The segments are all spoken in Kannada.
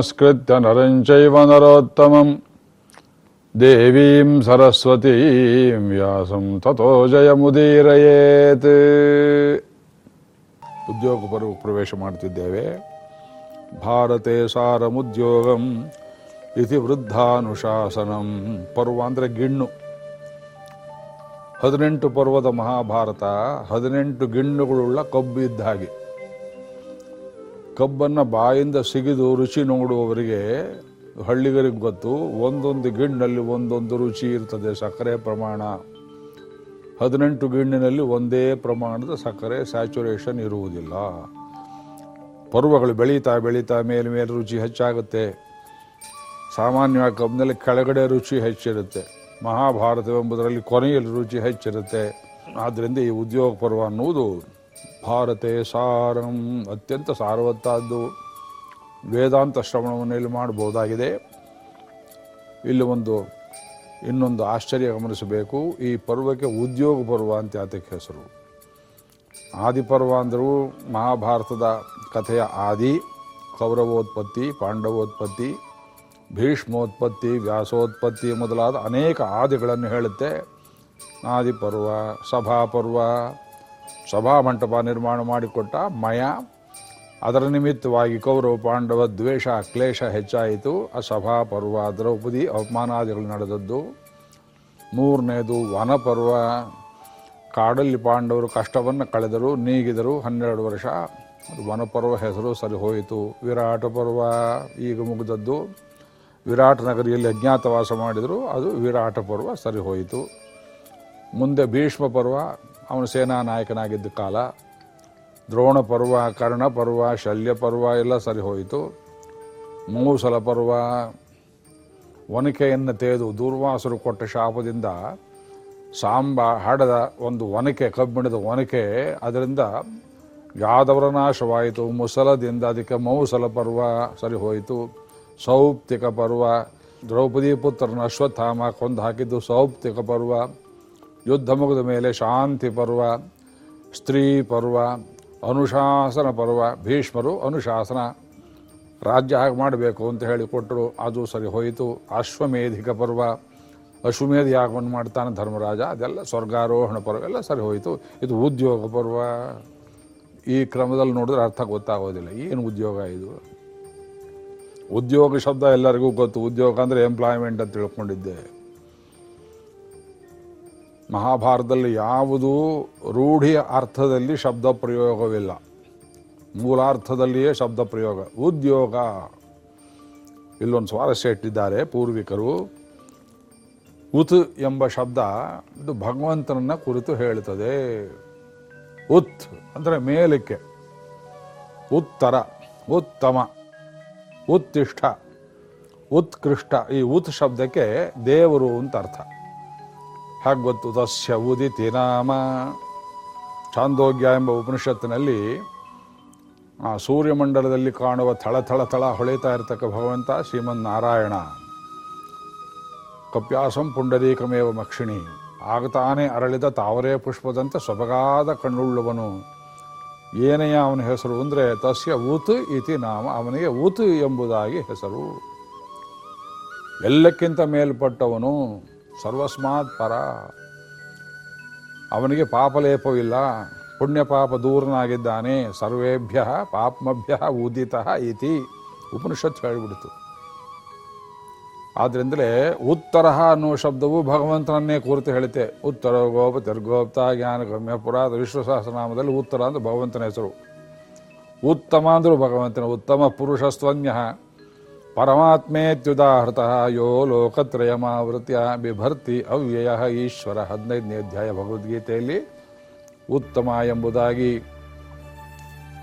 ನಾರಾಯಣಂ ನಮಸ್ಕೃತ್ಯ ನರಂ ಚೈವ ನರೋತ್ತಮಂ व्यासं ತತೋ ಜಯಮುದೀರಯೇತ್ ಉದ್ಯೋಗ ಪರ್ವ ಪ್ರವೇಶ ಮಾಡ್ತಿದ್ದೇವೆ ಭಾರತೆ ಸಾರಮುದ್ಯೋಗಂ ಇತಿ ವೃದ್ಧಾನುಶಾಸನಂ ಪರ್ವ ಗಿಣ್ಣು। ಹದಿನೆಂಟು ಪರ್ವದ ಮಹಾಭಾರತ, ಹದಿನೆಂಟು ಗಿಣ್ಣುಗಳುಳ್ಳ ಕಬ್ಬು ಇದ್ದ ಹಾಗೆ. ಕಬ್ಬನ್ನು ಬಾಯಿಂದ ಸಿಗಿದು ರುಚಿ ನೋಡುವವರಿಗೆ ಹಳ್ಳಿಗರಿಗೆ ಗೊತ್ತು, ಒಂದೊಂದು ಗಿಣ್ಣಲ್ಲಿ ಒಂದೊಂದು ರುಚಿ ಇರ್ತದೆ ಸಕ್ಕರೆ ಪ್ರಮಾಣ. ಹದಿನೆಂಟು ಗಿಣ್ಣಿನಲ್ಲಿ ಒಂದೇ ಪ್ರಮಾಣದ ಸಕ್ಕರೆ ಸ್ಯಾಚುರೇಷನ್ ಇರುವುದಿಲ್ಲ. ಪರ್ವಗಳು ಬೆಳೀತಾ ಬೆಳೀತಾ ಮೇಲೆ ಮೇಲೆ ರುಚಿ ಹೆಚ್ಚಾಗುತ್ತೆ. ಸಾಮಾನ್ಯವಾಗಿ ಕಬ್ಬಿನಲ್ಲಿ ಕೆಳಗಡೆ ರುಚಿ ಹೆಚ್ಚಿರುತ್ತೆ. ಮಹಾಭಾರತವೆಂಬುದರಲ್ಲಿ ಕೊನೆಯಲ್ಲಿ ರುಚಿ ಹೆಚ್ಚಿರುತ್ತೆ. ಆದ್ದರಿಂದ ಈ ಉದ್ಯೋಗ ಪರ್ವ ಅನ್ನುವುದು ಭಾರತೆ ಸಾರಂ. ಅತ್ಯಂತ ಸಾರವತ್ತಾದ್ದು ವೇದಾಂತ ಶ್ರವಣವನ್ನು ಇಲ್ಲಿ ಮಾಡಬಹುದಾಗಿದೆ. ಇಲ್ಲಿ ಒಂದು, ಇನ್ನೊಂದು ಆಶ್ಚರ್ಯ ಗಮನಿಸಬೇಕು. ಈ ಪರ್ವಕ್ಕೆ ಉದ್ಯೋಗ ಪರ್ವ ಅಂತ ಯಾತಕ್ಕೆ ಹೆಸರು. ಆದಿಪರ್ವ ಅಂದರೂ ಮಹಾಭಾರತದ ಕಥೆಯ ಆದಿ, ಕೌರವೋತ್ಪತ್ತಿ, ಪಾಂಡವೋತ್ಪತ್ತಿ, ಭೀಷ್ಮೋತ್ಪತ್ತಿ, ವ್ಯಾಸೋತ್ಪತ್ತಿ ಮೊದಲಾದ ಅನೇಕ ಆದಿಗಳನ್ನು ಹೇಳುತ್ತೆ. ಆದಿಪರ್ವ, ಸಭಾಪರ್ವ ಸಭಾಮಂಟಪ ನಿರ್ಮಾಣ ಮಾಡಿಕೊಟ್ಟ ಮಯ. ಅದರ ನಿಮಿತ್ತವಾಗಿ ಕೌರವ ಪಾಂಡವ ದ್ವೇಷ, ಕ್ಲೇಶ ಹೆಚ್ಚಾಯಿತು. ಆ ಸಭಾಪರ್ವ ದ್ರೌಪದಿ ಅವಮಾನಾದಿಗಳು ನಡೆದದ್ದು. ಮೂರನೇದು ವನಪರ್ವ ಕಾಡಲ್ಲಿ ಪಾಂಡವರು ಕಷ್ಟವನ್ನು ಕಳೆದರು, ನೀಗಿದರು ಹನ್ನೆರಡು ವರ್ಷ. ಅದು ವನಪರ್ವ ಹೆಸರು ಸರಿ ಹೋಯಿತು. ವಿರಾಟ ಪರ್ವ ಈಗ ಮುಗಿದದ್ದು. ವಿರಾಟ ನಗರಿಯಲ್ಲಿ ಅಜ್ಞಾತವಾಸ ಮಾಡಿದರು, ಅದು ವಿರಾಟ ಪರ್ವ ಸರಿ ಹೋಯಿತು. ಮುಂದೆ ಭೀಷ್ಮ ಪರ್ವ ಅವನು ಸೇನಾ ನಾಯಕನಾಗಿದ್ದ ಕಾಲ ದ್ರೋಣ ಪರ್ವ, ಕರ್ಣ ಪರ್ವ, ಶಲ್ಯ ಪರ್ವ ಎಲ್ಲ ಸರಿ ಹೋಯಿತು. ಮೂಸಲ ಪರ್ವ, ಒನಕೆಯನ್ನು ತೆಗೆದು ದೂರ್ವಾಸರು ಕೊಟ್ಟ ಶಾಪದಿಂದ ಸಾಂಬ ಹಾಡದ ಒಂದು ಒನಕೆ, ಕಬ್ಬಿಣದ ಒನಕೆ, ಅದರಿಂದ ಯಾದವರ ನಾಶವಾಯಿತು. ಮುಸಲದಿಂದ ಅದಕ್ಕೆ ಮೌಸಲ ಪರ್ವ ಸರಿ ಹೋಯಿತು. ಸೌಪ್ತಿಕ ಪರ್ವ, ದ್ರೌಪದಿ ಪುತ್ರನ ಅಶ್ವತ್ಥಾಮ ಕೊಂದು ಹಾಕಿದ್ದು ಸೌಪ್ತಿಕ ಪರ್ವ. ಯುದ್ಧ ಮುಗಿದ ಮೇಲೆ ಶಾಂತಿ ಪರ್ವ, ಸ್ತ್ರೀ ಪರ್ವ, ಅನುಶಾಸನ ಪರ್ವ, ಭೀಷ್ಮರು ಅನುಶಾಸನ. ರಾಜ್ಯ ಹಾಗೆ ಮಾಡಬೇಕು ಅಂತ ಹೇಳಿ ಕೊಟ್ಟರು, ಅದು ಸರಿ ಹೋಯಿತು. ಅಶ್ವಮೇಧಿಕ ಪರ್ವ, ಅಶ್ವಮೇಧ ಯಾಗವನ್ನು ಮಾಡ್ತಾನೆ ಧರ್ಮರಾಜ, ಅದೆಲ್ಲ ಸ್ವರ್ಗಾರೋಹಣ ಪರ್ವ, ಎಲ್ಲ ಸರಿ ಹೋಯಿತು. ಇದು ಉದ್ಯೋಗ ಪರ್ವ. ಈ ಕ್ರಮದಲ್ಲಿ ನೋಡಿದ್ರೆ ಅರ್ಥ ಗೊತ್ತಾಗೋದಿಲ್ಲ, ಏನು ಉದ್ಯೋಗ ಇದು? ಉದ್ಯೋಗ ಶಬ್ದ ಎಲ್ಲರಿಗೂ ಗೊತ್ತು, ಉದ್ಯೋಗ ಅಂದರೆ ಎಂಪ್ಲಾಯ್ಮೆಂಟ್ ಅಂತ ತಿಳ್ಕೊಂಡಿದ್ದೆ. ಮಹಾಭಾರತದಲ್ಲಿ ಯಾವುದೂ ರೂಢಿಯ ಅರ್ಥದಲ್ಲಿ ಶಬ್ದ ಪ್ರಯೋಗವಿಲ್ಲ. ಮೂಲಾರ್ಥದಲ್ಲಿಯೇ ಶಬ್ದ ಪ್ರಯೋಗ. ಉದ್ಯೋಗ. ಇಲ್ಲೊಂದು ಸ್ವಾರಸ್ಯ ಇಟ್ಟಿದ್ದಾರೆ ಪೂರ್ವಿಕರು. ಉತ್ ಎಂಬ ಶಬ್ದ ಇದು ಭಗವಂತನನ್ನ ಕುರಿತು ಹೇಳುತ್ತದೆ. ಉತ್ ಅಂದರೆ ಮೇಲಕ್ಕೆ. ಉತ್ತರ. ಉತ್ತಮ. ಉತ್ತಿಷ್ಠ. ಉತ್ಕೃಷ್ಟ. ಈ ಉತ್ ಶಬ್ದಕ್ಕೆ ದೇವರು ಅಂತ ಅರ್ಥ. ಹಾಗೆ ಗೊತ್ತು ತಸ್ಯ ಉದಿತಿ ನಾಮ. ಚಾಂದೋಗ್ಯ ಎಂಬ ಉಪನಿಷತ್ತಿನಲ್ಲಿ ಆ ಸೂರ್ಯಮಂಡಲದಲ್ಲಿ ಕಾಣುವ ಥಳ ಥಳ ಹೊಳೆತಾ ಇರತಕ್ಕ ಭಗವಂತ ಶ್ರೀಮನ್ ನಾರಾಯಣ ಕಪ್ಯಾಸಂ ಪುಂಡರೀಕಮೇವ ಮಕ್ಷಿಣಿ. ಆಗತಾನೆ ಅರಳಿದ ತಾವರೇ ಪುಷ್ಪದಂತೆ ಸೊಬಗಾದ ಕಣ್ಣುಳ್ಳವನು. ಏನೆಯ ಅವನ ಹೆಸರು ಅಂದರೆ ತಸ್ಯ ಊತು ಇತಿ ನಾಮ. ಅವನಿಗೆ ಊತು ಎಂಬುದಾಗಿ ಹೆಸರು. ಎಲ್ಲಕ್ಕಿಂತ ಮೇಲ್ಪಟ್ಟವನು ಸರ್ವಸ್ಮಾತ್ ಪರ. ಅವನಿಗೆ ಪಾಪಲೇಪವಿಲ್ಲ ಪುಣ್ಯ ಪಾಪ ದೂರನಾಗಿದ್ದಾನೆ. ಸರ್ವೇಭ್ಯ ಪಾಪ್ಮಭ್ಯ ಉದಿತ ಇತಿ. ಉಪನಿಷತ್ ಹೇಳಿಬಿಡ್ತು. ಆದ್ರಿಂದಲೇ ಉತ್ತರ ಅನ್ನುವ ಶಬ್ದವು ಭಗವಂತನನ್ನೇ ಕುರಿತು ಹೇಳುತ್ತೆ. ಉತ್ತರ ಗೋಪ ತಿರ್ಗೋಪ್ತ ಜ್ಞಾನ ಗಮ್ಯ ಪುರಾದ ವಿಶ್ವ ಉತ್ತರ ಅಂದ್ರೆ ಭಗವಂತನ ಹೆಸರು. ಉತ್ತಮ ಅಂದ್ರೂ ಭಗವಂತನ, ಉತ್ತಮ ಪುರುಷಸ್ತ್ವನ್ಯ. ಪರಮಾತ್ಮೇತ್ಯುದಾಹೃತ ಯೋ ಲೋಕತ್ರಯಮಾವೃತ್ಯ ಬಿಭರ್ತಿ ಅವ್ಯಯ ಈಶ್ವರ ಹದಿನೈದನೇ ಅಧ್ಯಾಯ ಭಗವದ್ಗೀತೆಯಲ್ಲಿ ಉತ್ತಮ ಎಂಬುದಾಗಿ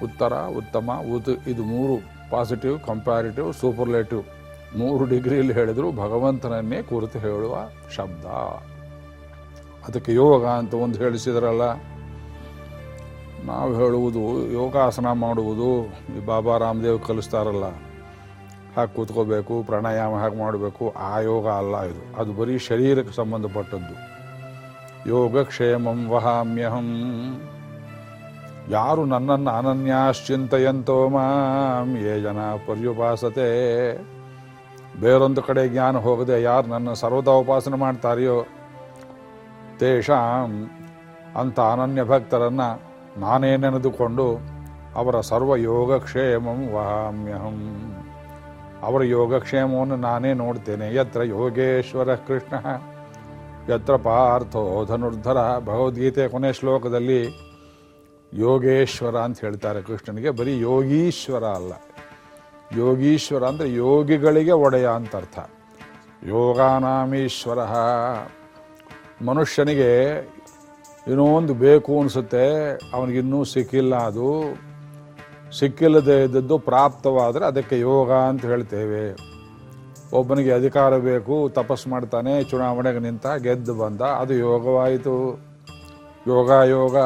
ಉತ್ತರ, ಉತ್ತಮ ಉತ್ ಇದು ಮೂರು ಪಾಸಿಟಿವ್ ಕಂಪ್ಯಾರಿಟಿವ್ ಸೂಪರ್ಲೇಟಿವ್ ಮೂರು ಡಿಗ್ರಿಯಲ್ಲಿ ಹೇಳಿದ್ರು ಭಗವಂತನನ್ನೇ ಕುರಿತು ಹೇಳುವ ಶಬ್ದ. ಅದಕ್ಕೆ ಯೋಗ ಅಂತ ಒಂದು ಹೇಳಿಸಿದ್ರಲ್ಲ, ನಾವು ಹೇಳುವುದು ಯೋಗಾಸನ ಮಾಡುವುದು ಈ ಬಾಬಾ ರಾಮದೇವ್ ಕಲಿಸ್ತಾರಲ್ಲ. ಹಾಗೆ ಕೂತ್ಕೋಬೇಕು, ಪ್ರಾಣಾಯಾಮ ಹಾಗೆ ಮಾಡಬೇಕು, ಆ ಯೋಗ ಅಲ್ಲ ಇದು. ಅದು ಬರೀ ಶರೀರಕ್ಕೆ ಸಂಬಂಧಪಟ್ಟದ್ದು. ಯೋಗಕ್ಷೇಮಂ ವಹಾಮ್ಯಹಂ. ಯಾರು ನನ್ನನ್ನು ಅನನ್ಯಾಶ್ಚಿಂತೆಯಂತೋ ಮಾಂ, ಯೇ ಜನ ಪರ್ಯುಪಾಸತೆ. ಬೇರೊಂದು ಕಡೆ ಜ್ಞಾನ ಹೋಗದೆ ಯಾರು ನನ್ನ ಸರ್ವದಾ ಉಪಾಸನೆ ಮಾಡ್ತಾರೆಯೋ, ತೇಷಾಂ ಅಂಥ ಅನನ್ಯ ಭಕ್ತರನ್ನು ನಾನೇ ನೆನೆದುಕೊಂಡು ಅವರ ಸರ್ವ ಯೋಗಕ್ಷೇಮಂ ವಹಾಮ್ಯಹಂ. ಅವರ ಯೋಗಕ್ಷೇಮವನ್ನು ನಾನೇ ನೋಡ್ತೇನೆ. ಯತ್ರ ಯೋಗೇಶ್ವರ ಕೃಷ್ಣ, ಯತ್ರ ಪಾರ್ಥೋ ಧನುರ್ಧರ ಭಗವದ್ಗೀತೆ ಕೊನೆ ಶ್ಲೋಕದಲ್ಲಿ ಯೋಗೇಶ್ವರ ಅಂತ ಹೇಳ್ತಾರೆ ಕೃಷ್ಣನಿಗೆ. ಬರೀ ಯೋಗೀಶ್ವರ ಅಲ್ಲ. ಯೋಗೀಶ್ವರ ಅಂದರೆ ಯೋಗಿಗಳಿಗೆ ಒಡೆಯ ಅಂತ ಅರ್ಥ. ಯೋಗಾನಾಮೀಶ್ವರ. ಮನುಷ್ಯನಿಗೆ ಏನೋ ಒಂದು ಬೇಕು ಅನಿಸುತ್ತೆ, ಅವನಿಗಿನ್ನೂ ಸಿಕ್ಕಿಲ್ಲ ಅದು. ಸಿಕ್ಕಿಲ್ಲದೆ ಇದ್ದದ್ದು ಪ್ರಾಪ್ತವಾದರೆ ಅದಕ್ಕೆ ಯೋಗ ಅಂತ ಹೇಳ್ತೇವೆ. ಒಬ್ಬನಿಗೆ ಅಧಿಕಾರ ಬೇಕು, ತಪಸ್ ಮಾಡ್ತಾನೆ, ಚುನಾವಣೆಗೆ ನಿಂತ ಗೆದ್ದು ಬಂದ, ಅದು ಯೋಗವಾಯಿತು. ಯೋಗ ಯೋಗ.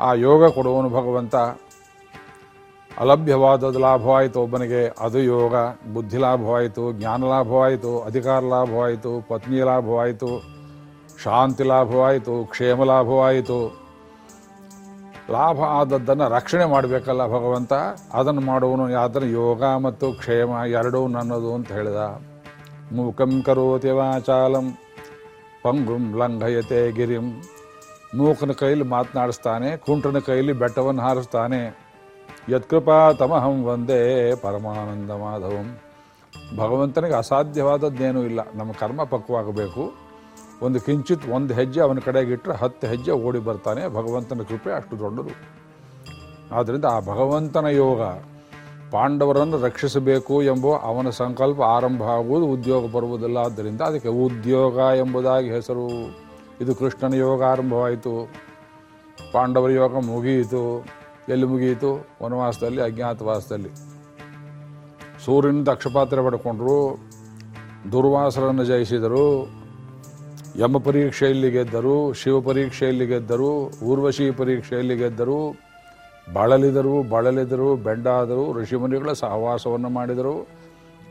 ಆ ಯೋಗ ಕೊಡುವನು ಭಗವಂತ. ಅಲಭ್ಯವಾದದ್ದು ಲಾಭವಾಯಿತು ಒಬ್ಬನಿಗೆ, ಅದು ಯೋಗ. ಬುದ್ಧಿ ಲಾಭವಾಯಿತು, ಜ್ಞಾನ ಲಾಭವಾಯಿತು, ಅಧಿಕಾರ ಲಾಭವಾಯಿತು, ಪತ್ನಿ ಲಾಭವಾಯಿತು, ಶಾಂತಿ ಲಾಭವಾಯಿತು, ಕ್ಷೇಮ ಲಾಭವಾಯಿತು. ಲಾಭ ಆದದ್ದನ್ನು ರಕ್ಷಣೆ ಮಾಡಬೇಕಲ್ಲ ಭಗವಂತ. ಅದನ್ನು ಮಾಡುವನು ಅದನ್ನು ಯೋಗ ಮತ್ತು ಕ್ಷೇಮ ಎರಡೂ ನನ್ನದು ಅಂತ ಹೇಳಿದ. ಮೂಕಂ ಕರೋತಿ ವಾಚಾಲಂ, ಪಂಗುಂ ಲಂಘಯತೆ ಗಿರಿಂ. ಮೂಕನ ಕೈಲಿ ಮಾತನಾಡಿಸ್ತಾನೆ ಕುಂಟನ ಕೈಲಿ ಬೆಟ್ಟವನ್ನು ಹಾರಿಸ್ತಾನೆ. ಯತ್ಕೃಪಾ ತಮಹಂ ಒಂದೇ ಪರಮಾನಂದ ಮಾಧವಂ. ಭಗವಂತನಿಗೆ ಅಸಾಧ್ಯವಾದದ್ದೇನೂ ಇಲ್ಲ. ನಮ್ಮ ಕರ್ಮ ಪಕ್ವಾಗಬೇಕು. ಒಂದು ಕಿಂಚಿತ್ ಒಂದು ಹೆಜ್ಜೆ ಅವನ ಕಡೆಗೆ ಇಟ್ಟರೆ ಹತ್ತು ಹೆಜ್ಜೆ ಓಡಿ ಬರ್ತಾನೆ. ಭಗವಂತನ ಕೃಪೆ ಅಷ್ಟು ದೊಡ್ಡದು ಆದ್ದರಿಂದ ಆ ಭಗವಂತನ ಯೋಗ ಪಾಂಡವರನ್ನು ರಕ್ಷಿಸಬೇಕು ಎಂಬ ಅವನ ಸಂಕಲ್ಪ ಆರಂಭ ಆಗುವುದು, ಉದ್ಯೋಗ ಬರುವುದಿಲ್ಲ. ಆದ್ದರಿಂದ ಅದಕ್ಕೆ ಉದ್ಯೋಗ ಎಂಬುದಾಗಿ ಹೆಸರು. ಇದು ಕೃಷ್ಣನ ಯೋಗ ಆರಂಭವಾಯಿತು. ಪಾಂಡವರ ಯೋಗ ಮುಗಿಯಿತು. ಎಲ್ಲಿ ಮುಗಿಯಿತು? ವನವಾಸದಲ್ಲಿ ಅಜ್ಞಾತವಾಸದಲ್ಲಿ ಸೂರ್ಯನಿಂದ ಅಕ್ಷಪಾತ್ರ ಪಡ್ಕೊಂಡ್ರು. ದುರ್ವಾಸರನ್ನು ಜಯಿಸಿದರು. ಯಮ ಪರೀಕ್ಷೆಯಲ್ಲಿ ಗೆದ್ದರು, ಶಿವ ಪರೀಕ್ಷೆಯಲ್ಲಿ ಗೆದ್ದರು, ಊರ್ವಶಿ ಪರೀಕ್ಷೆಯಲ್ಲಿ ಗೆದ್ದರು, ಬಳಲಿದರು ಬಳಲಿದರು, ಬೆಂಡಾದರು, ಋಷಿಮುನಿಗಳ ಸಹವಾಸವನ್ನು ಮಾಡಿದರು,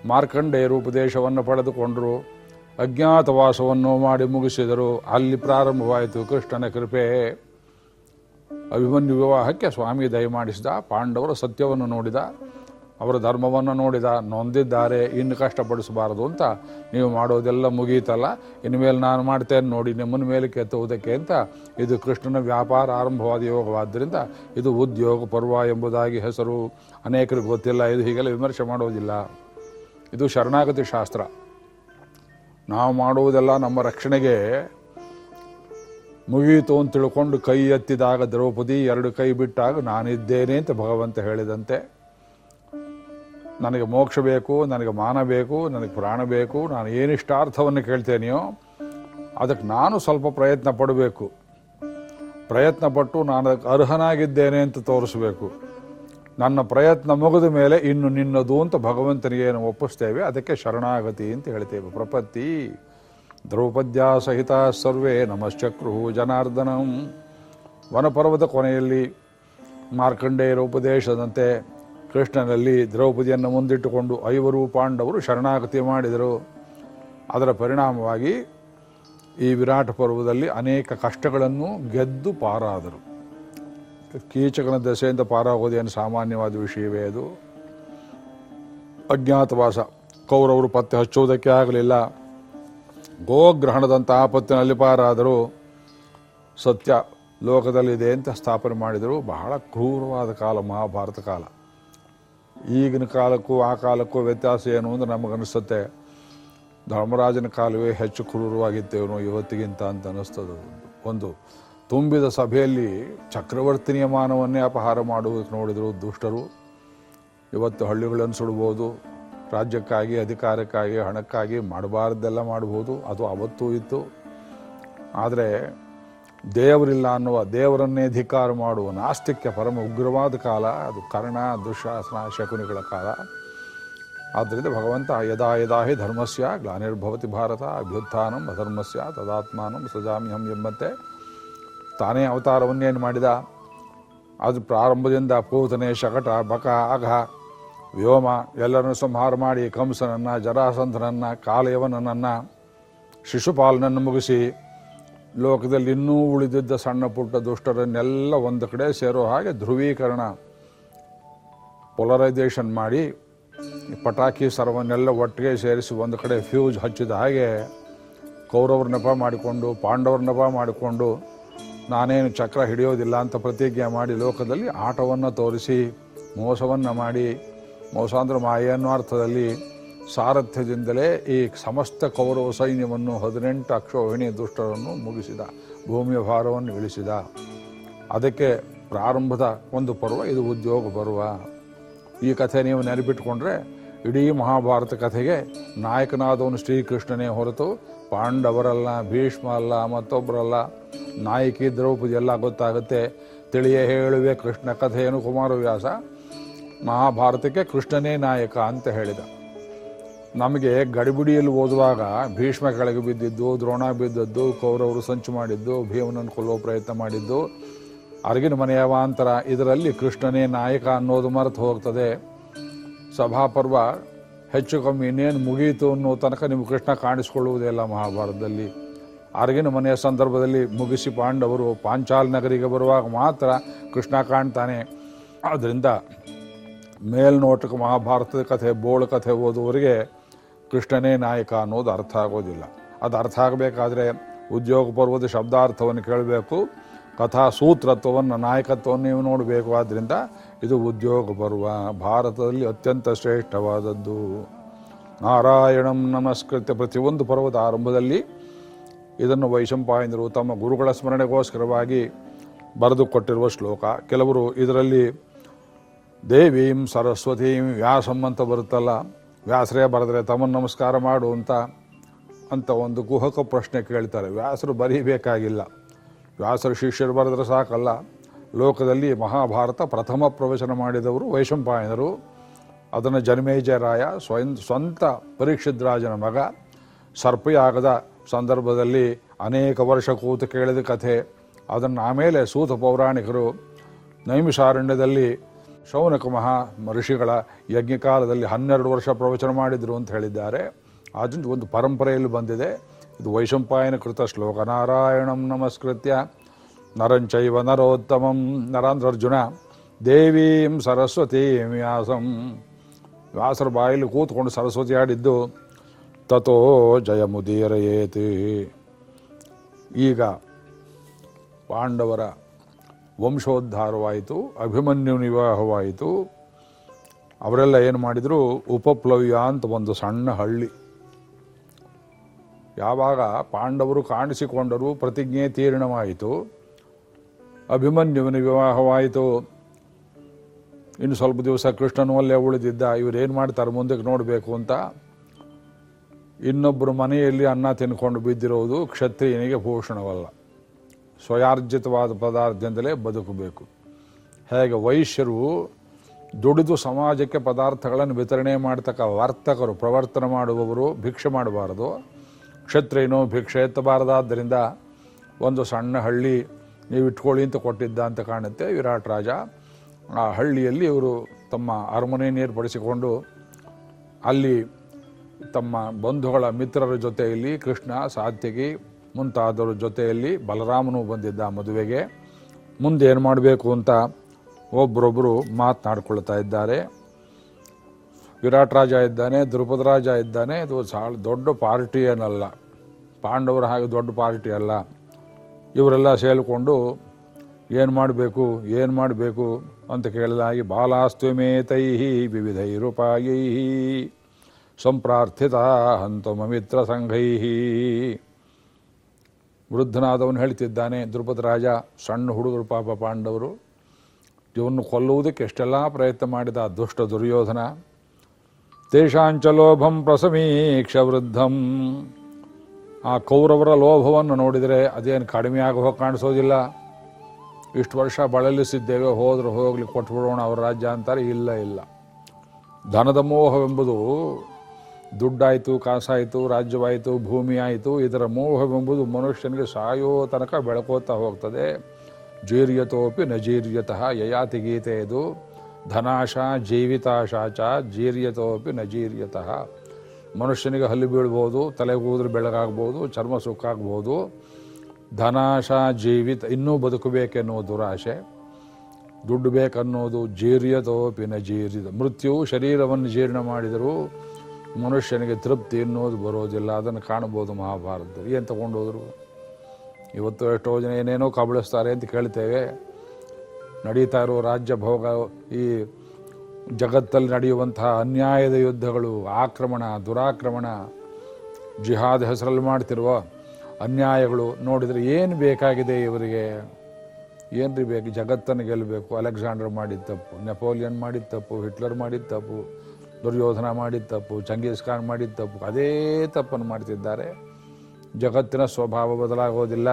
ಮಾರ್ಕಂಡೇಯರು ಉಪದೇಶವನ್ನು ಪಡೆದುಕೊಂಡರು, ಅಜ್ಞಾತವಾಸವನ್ನು ಮಾಡಿ ಮುಗಿಸಿದರು. ಅಲ್ಲಿ ಪ್ರಾರಂಭವಾಯಿತು, ಕೃಷ್ಣನ ಕೃಪೆ. ಅಭಿಮನ್ಯು ವಿವಾಹಕ್ಕೆ ಸ್ವಾಮಿ ದಯಮಾಡಿಸಿದ, ಪಾಂಡವರು ಸತ್ಯವನ್ನು ನೋಡಿದ ಅವರ ಧರ್ಮವನ್ನು ನೋಡಿದ, ನೊಂದಿದ್ದಾರೆ, ಇನ್ನು ಕಷ್ಟಪಡಿಸಬಾರದು ಅಂತ ನೀವು ಮಾಡೋದೆಲ್ಲ ಮುಗಿಯಿತಲ್ಲ ಇನ್ಮೇಲೆ ನಾನು ಮಾಡ್ತೇನೆ ನೋಡಿ ನಿಮ್ಮನ್ನ ಮೇಲೆ ಕೆತ್ತುವುದಕ್ಕೆ ಅಂತ ಇದು ಕೃಷ್ಣನ ವ್ಯಾಪಾರ ಆರಂಭವಾದ ಯೋಗವಾದ್ದರಿಂದ ಇದು ಉದ್ಯೋಗ ಪರ್ವ ಎಂಬುದಾಗಿ ಹೆಸರು. ಅನೇಕರಿಗೆ ಗೊತ್ತಿಲ್ಲ, ಇದು ಹೀಗೆಲ್ಲ ವಿಮರ್ಶೆ ಮಾಡೋದಿಲ್ಲ. ಇದು ಶರಣಾಗತಿ ಶಾಸ್ತ್ರ. ನಾವು ಮಾಡುವುದೆಲ್ಲ ನಮ್ಮ ರಕ್ಷಣೆಗೆ ಮುಗಿಯಿತು ಅಂತ ತಿಳ್ಕೊಂಡು ಕೈ ಎತ್ತಿದಾಗ ದ್ರೌಪದಿ ಎರಡು ಕೈ ಬಿಟ್ಟಾಗ ನಾನಿದ್ದೇನೆ ಅಂತ ಭಗವಂತ ಹೇಳಿದಂತೆ. ನನಗೆ ಮೋಕ್ಷ ಬೇಕು, ನನಗೆ ಮಾನ ಬೇಕು, ನನಗೆ ಪ್ರಾಣ ಬೇಕು, ನಾನು ಏನಿಷ್ಟಾರ್ಥವನ್ನು ಕೇಳ್ತೇನೆಯೋ ಅದಕ್ಕೆ ನಾನು ಸ್ವಲ್ಪ ಪ್ರಯತ್ನ ಪಡಬೇಕು. ಪ್ರಯತ್ನ ಪಟ್ಟು ನಾನು ಅದಕ್ಕೆ ಅರ್ಹನಾಗಿದ್ದೇನೆ ಅಂತ ತೋರಿಸಬೇಕು. ನನ್ನ ಪ್ರಯತ್ನ ಮುಗಿದ ಮೇಲೆ ಇನ್ನು ನಿನ್ನದು ಅಂತ ಭಗವಂತನಿಗೆ ಏನು ಒಪ್ಪಿಸ್ತೇವೆ. ಅದಕ್ಕೆ ಶರಣಾಗತಿ ಅಂತ ಹೇಳ್ತೇವೆ. ಪ್ರಪತ್ತಿ ದ್ರೌಪದ್ಯ ಸಹಿತ ಸರ್ವೇ ನಮಶ್ಚಕ್ರು ಜನಾರ್ದನಂ. ವನಪರ್ವತ ಕೊನೆಯಲ್ಲಿ ಮಾರ್ಕಂಡೇಯರ ಉಪದೇಶದಂತೆ ಕೃಷ್ಣನಲ್ಲಿ ದ್ರೌಪದಿಯನ್ನು ಮುಂದಿಟ್ಟುಕೊಂಡು ಐವರು ಪಾಂಡವರು ಶರಣಾಗತಿ ಮಾಡಿದರು. ಅದರ ಪರಿಣಾಮವಾಗಿ ಈ ವಿರಾಟ ಪರ್ವದಲ್ಲಿ ಅನೇಕ ಕಷ್ಟಗಳನ್ನು ಗೆದ್ದು ಪಾರಾದರು. ಕೀಚಕನ ದೆಸೆಯಿಂದ ಪಾರಾಗೋದೇನು ಸಾಮಾನ್ಯವಾದ ವಿಷಯವೇ ಅದು. ಅಜ್ಞಾತವಾಸ, ಕೌರವರು ಪತ್ತೆ ಹಚ್ಚುವುದಕ್ಕೆ ಆಗಲಿಲ್ಲ. ಗೋಗ್ರಹಣದಂಥ ಆಪತ್ತಿನಲ್ಲಿ ಪಾರಾದರು. ಸತ್ಯ ಲೋಕದಲ್ಲಿದೆ ಅಂತ ಸ್ಥಾಪನೆ ಮಾಡಿದರು. ಬಹಳ ಕ್ರೂರವಾದ ಕಾಲ, ಮಹಾಭಾರತ ಕಾಲ. ಈಗಿನ ಕಾಲಕ್ಕೂ ಆ ಕಾಲಕ್ಕೂ ವ್ಯತ್ಯಾಸ ಏನು ಅಂದ್ರೆ ನಮಗನಿಸುತ್ತೆ ಧರ್ಮರಾಜನ ಕಾಲವೇ ಹೆಚ್ಚು ಕ್ರೂರವಾಗಿದ್ದೇವನು ಇವತ್ತಿಗಿಂತ ಅಂತ ಅನ್ನಿಸ್ತದೆ ಒಂದು. ತುಂಬಿದ ಸಭೆಯಲ್ಲಿ ಚಕ್ರವರ್ತಿನಿಯ ಮಾನವನ್ನೇ ಅಪಹಾರ ಮಾಡುವುದಕ್ಕೆ ನೋಡಿದರು ದುಷ್ಟರು. ಇವತ್ತು ಹಳ್ಳಿಗಳನ್ನು ಸುಡ್ಬೋದು, ರಾಜ್ಯಕ್ಕಾಗಿ, ಅಧಿಕಾರಕ್ಕಾಗಿ, ಹಣಕ್ಕಾಗಿ ಮಾಡಬಾರ್ದೆಲ್ಲ ಮಾಡ್ಬೋದು. ಅದು ಅವತ್ತೂ ಇತ್ತು. ಆದರೆ ದೇವರಿಲ್ಲ ಅನ್ನುವ ದೇವರನ್ನೇ ಧಿಕ್ಕಾರ ಮಾಡುವ ನಾಸ್ತಿಕ್ಯ ಪರಮ ಉಗ್ರವಾದ ಕಾಲ, ಅದು ಕರ್ಣ ದುಶಾಸನ ಶಕುನಿಗಳ ಕಾಲ. ಆದ್ದರಿಂದ ಭಗವಂತ ಯದಾ ಯದಾ ಹಿ ಧರ್ಮಸ್ಯ ಗ್ಲಾನಿರ್ಭವತಿ ಭಾರತ, ಅಭ್ಯುತ್ಥಾನಂ ಅಧರ್ಮಸ್ಯ, ತದಾತ್ಮಾನಂ ಸಜಾಮ್ಯಂ ಎಂಬಂತೆ ತಾನೇ ಅವತಾರವನ್ನೇನು ಮಾಡಿದ? ಅದು ಪ್ರಾರಂಭದಿಂದ ಪೂತನೆ, ಶಕಟ, ಬಕ, ಅಘ, ವ್ಯೋಮ, ಎಲ್ಲರನ್ನು ಸಂಹಾರ ಮಾಡಿ ಕಂಸನನ್ನು, ಜರಾಸಂಧನನ್ನು ಕಾಲಯವನನ್ನು ಶಿಶುಪಾಲನನ್ನು ಮುಗಿಸಿ ಲೋಕದಲ್ಲಿ ಇನ್ನೂ ಉಳಿದಿದ್ದ ಸಣ್ಣ ಪುಟ್ಟ ದುಷ್ಟರನ್ನೆಲ್ಲ ಒಂದು ಕಡೆ ಸೇರೋ ಹಾಗೆ ಧ್ರುವೀಕರಣ ಪೊಲರೈಸೇಷನ್ ಮಾಡಿ, ಪಟಾಕಿ ಸರ್ವನ್ನೆಲ್ಲ ಒಟ್ಟಿಗೆ ಸೇರಿಸಿ ಒಂದು ಕಡೆ ಫ್ಯೂಸ್ ಹಚ್ಚಿದ ಹಾಗೆ ಕೌರವ್ರ ನೆಪ ಮಾಡಿಕೊಂಡು, ಪಾಂಡವ್ರ ನೆಪ ಮಾಡಿಕೊಂಡು, ನಾನೇನು ಚಕ್ರ ಹಿಡಿಯೋದಿಲ್ಲ ಅಂತ ಪ್ರತಿಜ್ಞೆ ಮಾಡಿ ಲೋಕದಲ್ಲಿ ಆಟವನ್ನು ತೋರಿಸಿ, ಮೋಸವನ್ನು ಮಾಡಿ ಮೋಸ ಅಂದ್ರೆ ಮಾಯ ಅನ್ನೋ ಅರ್ಥದಲ್ಲಿ ಸಾರಥ್ಯದಿಂದಲೇ ಈ ಸಮಸ್ತ ಕೌರವ ಸೈನ್ಯವನ್ನು ಹದಿನೆಂಟು ಅಕ್ಷೋಹಿಣಿ ದುಷ್ಟರನ್ನು ಮುಗಿಸಿದ ಭೂಮಿಯ ಭಾರವನ್ನು ಇಳಿಸಿದ. ಅದಕ್ಕೆ ಪ್ರಾರಂಭದ ಒಂದು ಪರ್ವ, ಇದು ಉದ್ಯೋಗ ಪರ್ವ. ಈ ಕಥೆ ನೀವು ನೆನಪಿಟ್ಕೊಂಡ್ರೆ, ಇಡೀ ಮಹಾಭಾರತ ಕಥೆಗೆ ನಾಯಕನಾದವನು ಶ್ರೀಕೃಷ್ಣನೇ ಹೊರತು ಪಾಂಡವರಲ್ಲ, ಭೀಷ್ಮ ಅಲ್ಲ, ಮತ್ತೊಬ್ಬರಲ್ಲ. ನಾಯಕಿ, ದ್ರೌಪದಿ ಎಲ್ಲ ಗೊತ್ತಾಗುತ್ತೆ. ತಿಳಿಯೇ ಹೇಳುವೆ ಕೃಷ್ಣ ಕಥೆಯನ್ನು ಕುಮಾರವ್ಯಾಸ. ಮಹಾಭಾರತಕ್ಕೆ ಕೃಷ್ಣನೇ ನಾಯಕ ಅಂತ ಹೇಳಿದ. ನಮಗೆ ಗಡಿಬಿಡಿಯಲ್ಲಿ ಓದುವಾಗ ಭೀಷ್ಮ ಕೆಳಗೆ ಬಿದ್ದಿದ್ದು, ದ್ರೋಣ ಬಿದ್ದದ್ದು, ಕೌರವರು ಸಂಚು ಮಾಡಿದ್ದು, ಭೀಮನನ್ನು ಕೊಲ್ಲೋ ಪ್ರಯತ್ನ ಮಾಡಿದ್ದು, ಅರಗಿನ ಮನೆಯವಾಂತರ ಇದರಲ್ಲಿ ಕೃಷ್ಣನೇ ನಾಯಕ ಅನ್ನೋದು ಮರೆತು ಹೋಗ್ತದೆ. ಸಭಾಪರ್ವ ಹೆಚ್ಚು ಕಮ್ಮಿ ಇನ್ನೇನು ಮುಗಿಯಿತು ಅನ್ನೋ ತನಕ ನಿಮ್ಗೆ ಕೃಷ್ಣ ಕಾಣಿಸ್ಕೊಳ್ಳುವುದೇ ಇಲ್ಲ ಮಹಾಭಾರತದಲ್ಲಿ. ಅರಗಿನ ಮನೆಯ ಸಂದರ್ಭದಲ್ಲಿ ಮುಗಿಸಿ ಪಾಂಡವರು ಪಾಂಚಾಲ್ ನಗರಿಗೆ ಬರುವಾಗ ಮಾತ್ರ ಕೃಷ್ಣ ಕಾಣ್ತಾನೆ. ಆದ್ದರಿಂದ ಮೇಲ್ನೋಟಕ್ಕೆ ಮಹಾಭಾರತದ ಕಥೆ, ಬೋಳು ಕಥೆ ಓದುವವರಿಗೆ ಕೃಷ್ಣನೇ ನಾಯಕ ಅನ್ನೋದು ಅರ್ಥ ಆಗೋದಿಲ್ಲ. ಅದು ಅರ್ಥ ಆಗಬೇಕಾದ್ರೆ ಉದ್ಯೋಗ ಪರ್ವದ ಶಬ್ದಾರ್ಥವನ್ನು ಕೇಳಬೇಕು ಕಥಾ ಸೂತ್ರತ್ವವನ್ನು ನಾಯಕತ್ವವನ್ನು ನೀವು ನೋಡಬೇಕು. ಆದ್ದರಿಂದ ಇದು ಉದ್ಯೋಗ ಪರ್ವ. ಭಾರತದಲ್ಲಿ ಅತ್ಯಂತ ಶ್ರೇಷ್ಠವಾದದ್ದು. ನಾರಾಯಣಂ ನಮಸ್ಕೃತ್ಯ. ಪ್ರತಿಯೊಂದು ಪರ್ವದ ಆರಂಭದಲ್ಲಿ ಇದನ್ನು ವೈಶಂಪಾಯನರು ತಮ್ಮ ಗುರುಗಳ ಸ್ಮರಣೆಗೋಸ್ಕರವಾಗಿ ಬರೆದು ಕೊಟ್ಟಿರುವ ಶ್ಲೋಕ. ಕೆಲವರು ಇದರಲ್ಲಿ ದೇವೀಂ, ಸರಸ್ವತೀಂ ವ್ಯಾಸಂ ಅಂತ ಬರುತ್ತಲ್ಲ ವ್ಯಾಸರೇ ಬರೆದ್ರೆ ತಮ್ಮನ್ನು ನಮಸ್ಕಾರ ಮಾಡು ಅಂತ ಅಂತ ಒಂದು ಗುಹಕ ಪ್ರಶ್ನೆ ಕೇಳ್ತಾರೆ. ವ್ಯಾಸರು ಬರೀಬೇಕಾಗಿಲ್ಲ. ವ್ಯಾಸರು ಶಿಷ್ಯರು ಬರೆದ್ರೆ ಸಾಕಲ್ಲ. ಲೋಕದಲ್ಲಿ ಮಹಾಭಾರತ ಪ್ರಥಮ ಪ್ರವಚನ ಮಾಡಿದವರು ವೈಶಂಪಾಯನರು. ಅದನ್ನು ಜನ್ಮೇಜರಾಯ ಸ್ವಯಂ ಸ್ವಂತ ಪರೀಕ್ಷಿದ್ರಾಜನ ಮಗ. ಸರ್ಪಯಾಗದ ಸಂದರ್ಭದಲ್ಲಿ ಅನೇಕ ವರ್ಷ ಕೂತು ಕೇಳಿದ ಕಥೆ. ಅದನ್ನು ಆಮೇಲೆ ಸೂತ ಪೌರಾಣಿಕರು ನೈಮಿಷಾರಣ್ಯದಲ್ಲಿ ಶೌನಕ ಮಹಾ ಋಷಿಗಳ ಯಜ್ಞಕಾಲದಲ್ಲಿ ಹನ್ನೆರಡು ವರ್ಷ ಪ್ರವಚನ ಮಾಡಿದರು ಅಂತ ಹೇಳಿದ್ದಾರೆ. ಅದೊಂದು ಒಂದು ಪರಂಪರೆಯಲ್ಲಿ ಬಂದಿದೆ. ಇದು ವೈಶಂಪಾಯನ ಕೃತ ಶ್ಲೋಕ ನಾರಾಯಣಂ ನಮಸ್ಕೃತ್ಯ. ನರಂಚೈವ ನರೋತ್ತಮಂ ನರಾಂಧ್ರ ಅರ್ಜುನ ದೇವೀಂ ಸರಸ್ವತೀಂ ವ್ಯಾಸಂ. ವ್ಯಾಸರ ಬಾಯಲ್ಲಿ ಕೂತ್ಕೊಂಡು ಸರಸ್ವತಿ ಆಡಿದ್ದು ತಥೋ ಜಯಮುದೀರಯೇತಿ ಈಗ ಪಾಂಡವರ ವಂಶೋದ್ಧಾರವಾಯಿತು ಅಭಿಮನ್ಯು ವಿವಾಹವಾಯಿತು ಅವರೆಲ್ಲ ಏನು ಮಾಡಿದರು, ಉಪಪ್ಲವ್ಯ ಅಂತ ಒಂದು ಸಣ್ಣ ಹಳ್ಳಿ. ಯಾವಾಗ ಪಾಂಡವರು ಕಾಣಿಸಿಕೊಂಡರು, ಪ್ರತಿಜ್ಞೆ ತೀರ್ಣವಾಯಿತು ಅಭಿಮನ್ಯುವಿನ ವಿವಾಹವಾಯಿತು ಇನ್ನು ಸ್ವಲ್ಪ ದಿವಸ ಕೃಷ್ಣನು ಅಲ್ಲೇ ಉಳಿದಿದ್ದ ಇವರೇನು ಮಾಡ್ತಾರೆ ಮುಂದಕ್ಕೆ ನೋಡಬೇಕು ಅಂತ. ಇನ್ನೊಬ್ಬರು ಮನೆಯಲ್ಲಿ ಅನ್ನ ತಿನ್ಕೊಂಡು ಬಿದ್ದಿರೋದು ಕ್ಷತ್ರಿಯನಿಗೆ ಭೂಷಣವಲ್ಲ ಸ್ವಯಾರ್ಜಿತವಾದ ಪದಾರ್ಥದಿಂದಲೇ ಬದುಕಬೇಕು. ಹೇಗೆ ವೈಶ್ಯರು ದುಡಿದು ಸಮಾಜಕ್ಕೆ ಪದಾರ್ಥಗಳನ್ನು ವಿತರಣೆ ಮಾಡ್ತಕ್ಕ ವರ್ತಕರು, ಪ್ರವರ್ತನ ಮಾಡುವವರು, ಭಿಕ್ಷೆ ಮಾಡಬಾರದು. ಕ್ಷತ್ರಿಯನು ಭಿಕ್ಷೆ ಎತ್ತಬಾರದಾದ್ದರಿಂದ ಒಂದು ಸಣ್ಣ ಹಳ್ಳಿ ನೀವು ಇಟ್ಕೊಳ್ಳಿ ಅಂತ ಕೊಟ್ಟಿದ್ದ ಅಂತ ಕಾಣುತ್ತೆ ವಿರಾಟ್ ರಾಜ. ಆ ಹಳ್ಳಿಯಲ್ಲಿ ಇವರು ತಮ್ಮ ಅರಮನೆಯನ್ನು ಏರ್ಪಡಿಸಿಕೊಂಡು ಅಲ್ಲಿ ತಮ್ಮ ಬಂಧುಗಳ ಮಿತ್ರರ ಜೊತೆಯಲ್ಲಿ ಕೃಷ್ಣ ಸಾತ್ಯಕಿ ಮುಂತಾದವರ ಜೊತೆಯಲ್ಲಿ ಬಲರಾಮನು ಬಂದಿದ್ದ ಮದುವೆಗೆ ಮುಂದೆ ಏನು ಮಾಡಬೇಕು ಅಂತ ಒಬ್ಬರೊಬ್ಬರು ಮಾತನಾಡ್ಕೊಳ್ತಾ ಇದ್ದಾರೆ. ವಿರಾಟ್ ರಾಜ ಇದ್ದಾನೆ, ದ್ರುಪದ ರಾಜ ಇದ್ದಾನೆ. ಇದು ಸಾಳ ದೊಡ್ಡ ಪಾರ್ಟಿ ಏನಲ್ಲ. ಪಾಂಡವರು ಹಾಗೆ ದೊಡ್ಡ ಪಾರ್ಟಿ ಅಲ್ಲ. ಇವರೆಲ್ಲ ಸೇರಿಕೊಂಡು ಏನು ಮಾಡಬೇಕು ಏನು ಮಾಡಬೇಕು ಅಂತ ಕೇಳಿದಾಗಿ ಬಾಲಾಸ್ತ್ವಮೇತೈ ವಿವಿಧೈರುಪಾಯೈ ಸಂಪ್ರಾರ್ಥಿತ ಹಂತ ಮಮಿತ್ರ ಸಂಘೈ ವೃದ್ಧನಾದವನು ಹೇಳ್ತಿದ್ದಾನೆ, ದ್ರುಪದ ರಾಜ, ಸಣ್ಣ ಹುಡುಗರು ಪಾಪ ಪಾಂಡವರು ಇವನ್ನು ಕೊಲ್ಲುವುದಕ್ಕೆ ಎಷ್ಟೆಲ್ಲ ಪ್ರಯತ್ನ ಮಾಡಿದ ದುಷ್ಟ ದುರ್ಯೋಧನ. ತೇಷಾಂಚ ಲೋಭಂ ಪ್ರಸಮೀಕ್ಷ ವೃದ್ಧಂ. ಆ ಕೌರವರ ಲೋಭವನ್ನು ನೋಡಿದರೆ ಅದೇನು ಕಡಿಮೆ ಆಗುವ ಕಾಣಿಸೋದಿಲ್ಲ. ಇಷ್ಟು ವರ್ಷ ಬಳಲಿಸಿದ್ದೇವೆ, ಹೋದ್ರೆ ಹೋಗ್ಲಿ, ಕೊಟ್ಬಿಡೋಣ, ಅವರ ರಾಜ್ಯ ಅಂತಾರೆ, ಇಲ್ಲ ಇಲ್ಲ. ಧನದ ಮೋಹವೆಂಬುದು ದುಡ್ಡಾಯಿತು, ಕಾಸಾಯಿತು, ರಾಜ್ಯವಾಯಿತು, ಭೂಮಿ ಆಯಿತು ಇದರ ಮೋಹವೆಂಬುದು ಮನುಷ್ಯನಿಗೆ ಸಾಯೋ ತನಕ ಬೆಳಕೋತಾ ಹೋಗ್ತದೆ. ಜೀರ್ಯತೋಪಿ ನಜೀರ್ಯತಃ ಜೀರ್ಯತಃ ಯಯಾತಿ ಗೀತೆ ಇದು. ಧನಾಶ ಜೀವಿತಾಶಾಚ ಜೀರ್ಯತೋಪಿ ನಜೀರ್ಯತಃ. ಜೀರ್ಯತಃ ಮನುಷ್ಯನಿಗೆ ಹಲ್ಲು ಬೀಳ್ಬೋದು ತಲೆಗೂದ್ರೆ ಬೆಳಗಾಗ್ಬೋದು, ಚರ್ಮ ಸುಕ್ಕಾಗ್ಬೋದು. ಧನಾಶ ಜೀವಿತ, ಇನ್ನೂ ಬದುಕಬೇಕೆನ್ನುವ ದುರಾಶೆ. ದುಡ್ಡು ಬೇಕನ್ನೋದು ಜೀರ್ಯತೋಪಿನ ಜೀರ್ಯದ ಮೃತ್ಯು ಶರೀರವನ್ನು ಜೀರ್ಣ ಮಾಡಿದರೂ ಮನುಷ್ಯನಿಗೆ ತೃಪ್ತಿ ಎನ್ನುವುದು ಬರೋದಿಲ್ಲ, ಅದನ್ನು ಕಾಣ್ಬೋದು ಮಹಾಭಾರತದಲ್ಲಿ. ಏನು ತಗೊಂಡೋದ್ರು? ಇವತ್ತು ಎಷ್ಟೋ ಜನ ಏನೇನೋ ಕಬಳಿಸ್ತಾರೆ ಅಂತ ಕೇಳ್ತೇವೆ. ನಡೀತಾ ಇರೋ ರಾಜ್ಯ ಭೋಗ, ಈ ಜಗತ್ತಲ್ಲಿ ನಡೆಯುವಂತಹ ಅನ್ಯಾಯದ ಯುದ್ಧಗಳು, ಆಕ್ರಮಣ, ದುರಾಕ್ರಮಣ, ಜಿಹಾದ್ ಹೆಸರಲ್ಲಿ ಮಾಡ್ತಿರುವ ಅನ್ಯಾಯಗಳು ನೋಡಿದರೆ ಏನು ಬೇಕಾಗಿದೆ ಇವರಿಗೆ? ಏನ್ರಿ ಬೇಕು? ಜಗತ್ತನ್ನು ಗೆಲ್ಲಬೇಕು. ಅಲೆಕ್ಸಾಂಡರ್ ಮಾಡಿದ ತಪ್ಪು, ನೆಪೋಲಿಯನ್ ಮಾಡಿದ ತಪ್ಪು, ಹಿಟ್ಲರ್ ಮಾಡಿದ ತಪ್ಪು ದುರ್ಯೋಧನ ಮಾಡಿದ ತಪ್ಪು, ಚಂಗೀಸ್ ಖಾನ್ ಮಾಡಿದ ತಪ್ಪು, ಅದೇ ತಪ್ಪನ್ನು ಮಾಡ್ತಿದ್ದಾರೆ. ಜಗತ್ತಿನ ಸ್ವಭಾವ ಬದಲಾಗೋದಿಲ್ಲ.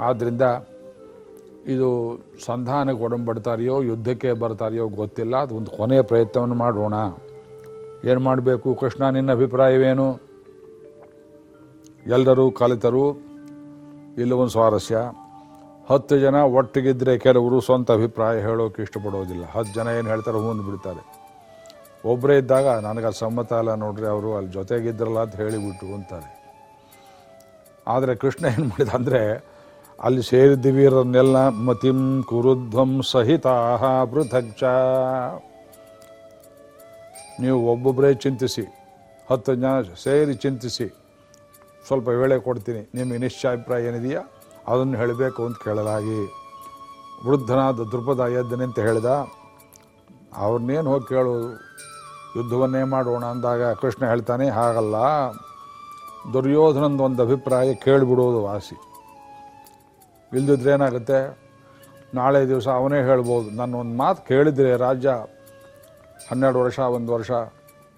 ಆದ್ದರಿಂದ ಇದು ಸಂಧಾನಕ್ಕೆ ಒಡಂಬಡ್ತಾರೆಯೋ, ಯುದ್ಧಕ್ಕೆ ಬರ್ತಾರೆಯೋ ಗೊತ್ತಿಲ್ಲ. ಅದು ಒಂದು ಕೊನೆಯ ಪ್ರಯತ್ನವನ್ನು ಮಾಡೋಣ. ಏನು ಮಾಡಬೇಕು? ಕೃಷ್ಣ, ನಿನ್ನ ಅಭಿಪ್ರಾಯವೇನು? ಎಲ್ಲರೂ ಕಲಿತರು, ಇಲ್ಲಿ ಒಂದು ಸ್ವಾರಸ್ಯ. ಹತ್ತು ಜನ ಒಟ್ಟಿಗಿದ್ರೆ ಕೆಲವರು ಸ್ವಂತ ಅಭಿಪ್ರಾಯ ಹೇಳೋಕೆ ಇಷ್ಟಪಡೋದಿಲ್ಲ. ಹತ್ತು ಜನ ಏನು ಹೇಳ್ತಾರೆ ಹೂವನ್ನು ಬಿಡ್ತಾರೆ. ಒಬ್ಬರೇ ಇದ್ದಾಗ ನನಗೆ ಸಮ್ಮತ ಅಲ್ಲ ನೋಡ್ರಿ ಅವರು, ಅಲ್ಲಿ ಜೊತೆಗಿದ್ರಲ್ಲ ಅಂತ ಹೇಳಿಬಿಟ್ಟು ಅಂತಾರೆ. ಆದರೆ ಕೃಷ್ಣ ಏನು ಮಾಡಿದ ಅಂದರೆ, ಅಲ್ಲಿ ಸೇರಿದ್ದೀವಿರನ್ನೆಲ್ಲ ಮತಿಂ ಕುರುಧ್ವಂ ಸಹಿತಾಹ ಪೃಥಕ್ಚ. ನೀವು ಒಬ್ಬೊಬ್ಬರೇ ಚಿಂತಿಸಿ, ಹತ್ತು ಜನ ಸೇರಿ ಚಿಂತಿಸಿ, ಸ್ವಲ್ಪ ವೇಳೆ ಕೊಡ್ತೀನಿ, ನಿಮಗೆ ನಿಶ್ಚಾಭಿಪ್ರಾಯ ಏನಿದೆಯಾ, ಅದನ್ನು ಹೇಳಬೇಕು ಅಂತ ಕೇಳಲಾಗಿ. ವೃದ್ಧನಾದ ದೃಪದ ಎದ್ದನೆ ಅಂತ ಹೇಳಿದ ಅವ್ರನ್ನೇನು ಹೋಗಿ ಕೇಳೋದು ಯುದ್ಧವನ್ನೇ ಮಾಡೋಣ ಅಂದಾಗ ಕೃಷ್ಣ ಹೇಳ್ತಾನೆ, ಹಾಗಲ್ಲ ದುರ್ಯೋಧನಂದು ಒಂದು ಅಭಿಪ್ರಾಯ ಕೇಳಿಬಿಡೋದು ವಾಸಿ. ಇಲ್ದಿದ್ರೆ ಏನಾಗುತ್ತೆ? ನಾಳೆ ದಿವಸ ಅವನೇ ಹೇಳ್ಬೋದು ನನ್ನ ಒಂದು ಮಾತು ಕೇಳಿದರೆ ರಾಜ್ಯ ಹನ್ನೆರಡು ವರ್ಷ, ಒಂದು ವರ್ಷ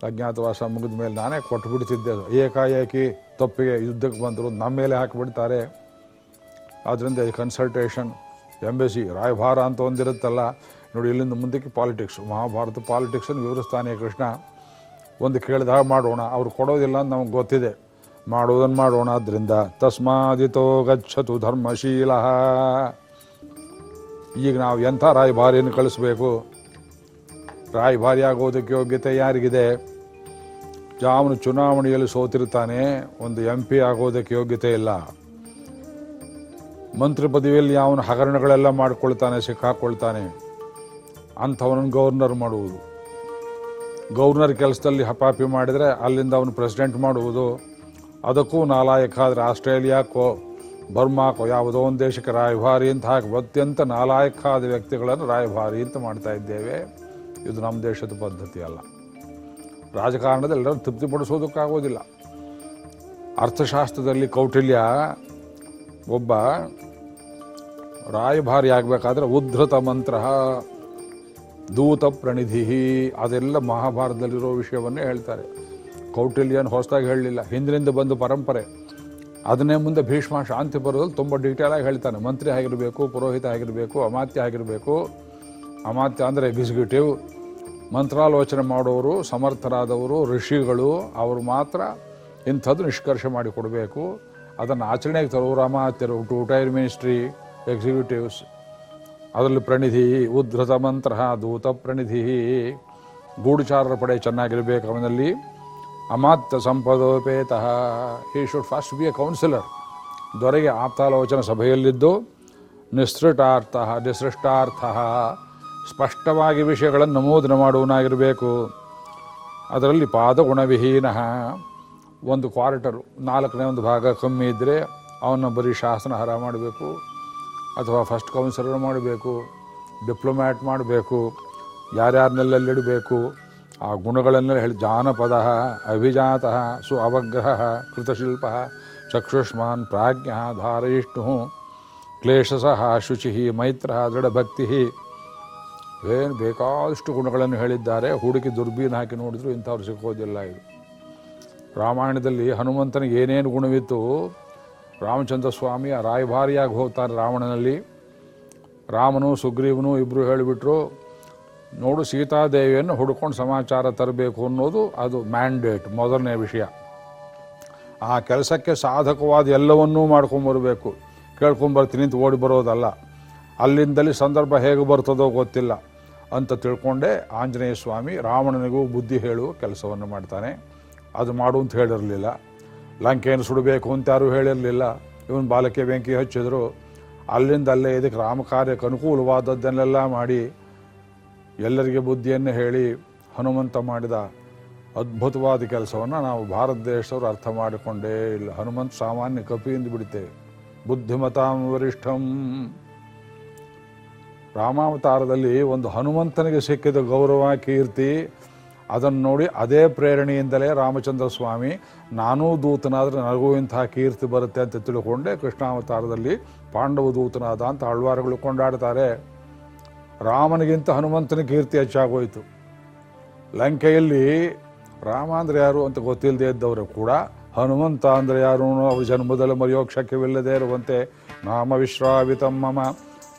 ಅಜ್ಞಾತವಾಸ ಮುಗಿದ ಮೇಲೆ ನಾನೇ ಕೊಟ್ಟು ಬಿಡ್ತಿದ್ದೆ ಏಕಾಏಕಿ ತಪ್ಪಿಗೆ ಯುದ್ಧಕ್ಕೆ ಬಂದರು, ನಮ್ಮ ಮೇಲೆ ಹಾಕಿಬಿಡ್ತಾರೆ. ಆದ್ದರಿಂದ ಈ ಕನ್ಸಲ್ಟೇಷನ್ ಎಂಬೆಸಿ ರಾಯಭಾರ ಅಂತ ಒಂದಿರುತ್ತಲ್ಲ ನೋಡಿ, ಇಲ್ಲಿಂದ ಮುಂದಕ್ಕೆ ಪಾಲಿಟಿಕ್ಸ್ ಮಹಾಭಾರತ ಪಾಲಿಟಿಕ್ಸನ್ನು ವಿವರಿಸ್ತಾನೆ ಕೃಷ್ಣ ಒಂದು ಕೇಳಿದಾಗ ಮಾಡೋಣ. ಅವ್ರು ಕೊಡೋದಿಲ್ಲ ಅಂತ ನಮಗೆ ಗೊತ್ತಿದೆ. ಮಾಡೋದನ್ನು ಮಾಡೋಣ ಆದ್ದರಿಂದ ತಸ್ಮಾದಿತೋ ಗಚ್ಚತು ಧರ್ಮಶೀಲ. ಈಗ ನಾವು ಎಂಥ ರಾಯಭಾರಿಯನ್ನು ಕಳಿಸ್ಬೇಕು? ರಾಯಭಾರಿ ಆಗೋದಕ್ಕೆ ಯೋಗ್ಯತೆ ಯಾರಿಗಿದೆ? ಯಾವನು ಚುನಾವಣೆಯಲ್ಲಿ ಸೋತಿರ್ತಾನೆ. ಒಂದು ಎಂ ಪಿ ಆಗೋದಕ್ಕೆ ಯೋಗ್ಯತೆ ಇಲ್ಲ. ಮಂತ್ರಿ ಪದವಿಯಲ್ಲಿ ಯಾವನು ಹಗರಣಗಳೆಲ್ಲ ಮಾಡಿಕೊಳ್ತಾನೆ, ಸಿಕ್ಕಾಕೊಳ್ತಾನೆ. ಅಂಥವನನ್ನು ಗವರ್ನರ್ ಮಾಡುವುದು. ಗವರ್ನರ್ ಕೆಲಸದಲ್ಲಿ ಹಪಾಪಿ ಮಾಡಿದರೆ ಅಲ್ಲಿಂದ ಅವನು ಪ್ರೆಸಿಡೆಂಟ್ ಮಾಡುವುದು. ಅದಕ್ಕೂ ನಾಲಾಯಕ ಆದರೆ ಆಸ್ಟ್ರೇಲಿಯಾಕೋ ಬರ್ಮಾಕೋ ಯಾವುದೋ ಒಂದು ದೇಶಕ್ಕೆ ರಾಯಭಾರಿ ಅಂತ ಹಾಕಿ ಅತ್ಯಂತ ನಾಲಾಯಕ ಆದ ವ್ಯಕ್ತಿಗಳನ್ನು ರಾಯಭಾರಿ ಅಂತ ಮಾಡ್ತಾ ಇದ್ದೇವೆ. ಇದು ನಮ್ಮ ದೇಶದ ಪದ್ಧತಿ ಅಲ್ಲ. ರಾಜಕಾರಣದಲ್ಲಿ ಎಲ್ಲರೂ ತೃಪ್ತಿಪಡಿಸೋದಕ್ಕಾಗೋದಿಲ್ಲ ಅರ್ಥಶಾಸ್ತ್ರದಲ್ಲಿ ಕೌಟಿಲ್ಯ ಒಬ್ಬ ರಾಯಭಾರಿ ಆಗಬೇಕಾದ್ರೆ ಉದ್ಧತ ಮಂತ್ರ. ದೂತ ಪ್ರಣಿಧಿ ಅದೆಲ್ಲ ಮಹಾಭಾರತದಲ್ಲಿರೋ ವಿಷಯವನ್ನೇ ಹೇಳ್ತಾರೆ. ಕೌಟಿಲ್ಯನ್ ಹೊಸದಾಗಿ ಹೇಳಲಿಲ್ಲ. ಹಿಂದಿನಿಂದ ಬಂದು ಪರಂಪರೆ. ಅದನ್ನೇ ಮುಂದೆ ಭೀಷ್ಮ ಶಾಂತಿ ಬರೋದಲ್ಲಿ ತುಂಬ ಡೀಟೇಲಾಗಿ ಹೇಳ್ತಾನೆ. ಮಂತ್ರಿ ಆಗಿರಬೇಕು, ಪುರೋಹಿತ ಆಗಿರಬೇಕು, ಅಮಾತ್ಯ ಆಗಿರಬೇಕು. ಅಮಾತ್ಯ ಅಂದರೆ ಎಕ್ಸಿಕ್ಯೂಟಿವ್ ಮಂತ್ರಾಲೋಚನೆ ಮಾಡೋರು, ಸಮರ್ಥರಾದವರು, ಋಷಿಗಳು, ಅವರು ಮಾತ್ರ ಇಂಥದ್ದು ನಿಷ್ಕರ್ಷ ಮಾಡಿ ಕೊಡಬೇಕು ಅದನ್ನು ಆಚರಣೆಗೆ ತರೋರು ಅಮಾತ್ಯರು ಟು ಟೈರ್ ಮಿನಿಸ್ಟ್ರಿ ಎಕ್ಸಿಕ್ಯೂಟಿವ್ಸ್ ಅದರಲ್ಲಿ ಪ್ರಣಿಧಿ ಉದ್ಧತ ಮಂತ್ರ ದೂತ ಪ್ರಣಿಧಿ ಗೂಢಚಾರರ ಪಡೆ ಚೆನ್ನಾಗಿರಬೇಕು ಅವನಲ್ಲಿ. ಅಮಾತ್ಯ ಸಂಪದೋಪೇತಃ. He should first be a councillor ದೊರೆಗೆ ಆಪ್ತಾಲೋಚನ ಸಭೆಯಲ್ಲಿದ್ದು, ನಿಸೃಟಾರ್ಥ, ನಿಸೃಷ್ಟಾರ್ಥ. ಸ್ಪಷ್ಟವಾಗಿ ವಿಷಯಗಳನ್ನು ನಮೂದನೆ ಮಾಡುವನಾಗಿರಬೇಕು. ಅದರಲ್ಲಿ ಪಾದಗುಣವಿಹೀನ. ಒಂದು ಕ್ವಾರ್ಟರು, ನಾಲ್ಕನೇ ಒಂದು ಭಾಗ ಕಮ್ಮಿ ಇದ್ದರೆ ಅವನ್ನ ಬರೀ ಶಾಸನ ಹರ ಮಾಡಬೇಕು. ಅಥವಾ ಫಸ್ಟ್ ಕೌನ್ಸಿಲರ್ ಮಾಡಬೇಕು ಡಿಪ್ಲೊಮ್ಯಾಟ್ ಮಾಡಬೇಕು ಯಾರ್ಯಾರನ್ನೆಲ್ಲಿಡಬೇಕು ಆ ಗುಣಗಳನ್ನೆಲ್ಲ ಹೇಳಿ, ಜಾನಪದ, ಅಭಿಜಾತ ಸು ಅವಗ್ರಹ ಕೃತಶಿಲ್ಪ, ಚಕ್ಷುಷ್ಮಾನ್ ಪ್ರಾಜ್ಞ, ಧಾರಯಿಷ್ಣು, ಕ್ಲೇಶಸಃ, ಶುಚಿ, ಮೈತ್ರ, ದೃಢಭಕ್ತಿ. ಏನು ಬೇಕಾದಷ್ಟು ಗುಣಗಳನ್ನು ಹೇಳಿದ್ದಾರೆ, ಹುಡುಕಿ ದುರ್ಬೀನ್ ಹಾಕಿ ನೋಡಿದ್ರು ಇಂಥವ್ರು ಸಿಕ್ಕೋದಿಲ್ಲ ಇದು. ರಾಮಾಯಣದಲ್ಲಿ ಹನುಮಂತನಿಗೆ ಏನೇನು ಗುಣವಿತ್ತು ರಾಮಚಂದ್ರ ಸ್ವಾಮಿ ರಾಯಭಾರಿಯಾಗಿ ಹೋಗ್ತಾರೆ ರಾವಣನಲ್ಲಿ. ರಾಮನು, ಸುಗ್ರೀವನು ಇಬ್ಬರು ಹೇಳಿಬಿಟ್ರು, ನೋಡು ಸೀತಾದೇವಿಯನ್ನು ಹುಡ್ಕೊಂಡು ಸಮಾಚಾರ ತರಬೇಕು ಅನ್ನೋದು ಅದು ಮ್ಯಾಂಡೇಟ್ ಮೊದಲನೇ ವಿಷಯ. ಆ ಕೆಲಸಕ್ಕೆ ಸಾಧಕವಾದ ಎಲ್ಲವನ್ನೂ ಮಾಡ್ಕೊಂಬರಬೇಕು ಕೇಳ್ಕೊಂಬರ್ತೀನಿ ಅಂತ ಓಡಿ ಬರೋದಲ್ಲ. ಅಲ್ಲಿಂದಲೇ ಸಂದರ್ಭ ಹೇಗೆ ಬರ್ತದೋ ಗೊತ್ತಿಲ್ಲ. ಅಂತ ತಿಳ್ಕೊಂಡೆ ಆಂಜನೇಯ ಸ್ವಾಮಿ ರಾವಣನಿಗೂ ಬುದ್ಧಿ ಹೇಳುವ ಕೆಲಸವನ್ನು ಮಾಡ್ತಾನೆ. ಅದು ಮಾಡು ಅಂತ ಹೇಳಿರಲಿಲ್ಲ. ಲಂಕೆಯನ್ನು ಸುಡಬೇಕು ಅಂತ ಯಾರೂ ಹೇಳಿರಲಿಲ್ಲ. ಇವನ್ ಬಾಲಕಿ ಬೆಂಕಿ ಹಚ್ಚಿದ್ರು. ಅಲ್ಲಿಂದ ಅಲ್ಲೇ ಇದಕ್ಕೆ ರಾಮಕಾರ್ಯಕ್ಕೆ ಅನುಕೂಲವಾದದ್ದನ್ನೆಲ್ಲ ಮಾಡಿ ಎಲ್ಲರಿಗೆ ಬುದ್ಧಿಯನ್ನು ಹೇಳಿ ಹನುಮಂತ ಮಾಡಿದ ಅದ್ಭುತವಾದ ಕೆಲಸವನ್ನು ನಾವು ಭಾರತ ದೇಶದವರು ಅರ್ಥ ಮಾಡಿಕೊಂಡೇ ಇಲ್ಲ. ಹನುಮಂತ ಸಾಮಾನ್ಯ ಕಪಿಯಿಂದ ಬಿಡ್ತೇವೆ ಬುದ್ಧಿಮತಾಂ ವರಿಷ್ಠಂ. ರಾಮಾವತಾರದಲ್ಲಿ ಒಂದು ಹನುಮಂತನಿಗೆ ಸಿಕ್ಕಿದ ಗೌರವ, ಕೀರ್ತಿ ಅದನ್ನು ನೋಡಿ ಅದೇ ಪ್ರೇರಣೆಯಿಂದಲೇ ರಾಮಚಂದ್ರ ಸ್ವಾಮಿ, ನಾನೂ ದೂತನಾದರೆ ನನಗೂ ಇಂತಹ ಕೀರ್ತಿ ಬರುತ್ತೆ ಅಂತ ತಿಳ್ಕೊಂಡೆ. ಕೃಷ್ಣಾವತಾರದಲ್ಲಿ ಪಾಂಡವ ದೂತನಾದ ಅಂತ ಹಳ್ವಾರಗಳು ಕೊಂಡಾಡ್ತಾರೆ. ರಾಮನಿಗಿಂತ ಹನುಮಂತನ ಕೀರ್ತಿ ಹೆಚ್ಚಾಗೋಯಿತು. ಲಂಕೆಯಲ್ಲಿ ರಾಮ ಅಂದ್ರೆ ಯಾರು ಅಂತ ಗೊತ್ತಿಲ್ಲದೆ ಇದ್ದವರು ಕೂಡ ಹನುಮಂತ ಅಂದ್ರೆ ಯಾರು ಅವ್ರ ಜನ್ಮದಲ್ಲಿ ಮರೆಯೋಕ್ ಶಕ್ಯವಿಲ್ಲದೆ ಇರುವಂತೆ ನಾಮ ವಿಶ್ರಾವಿತಮ್ಮಮ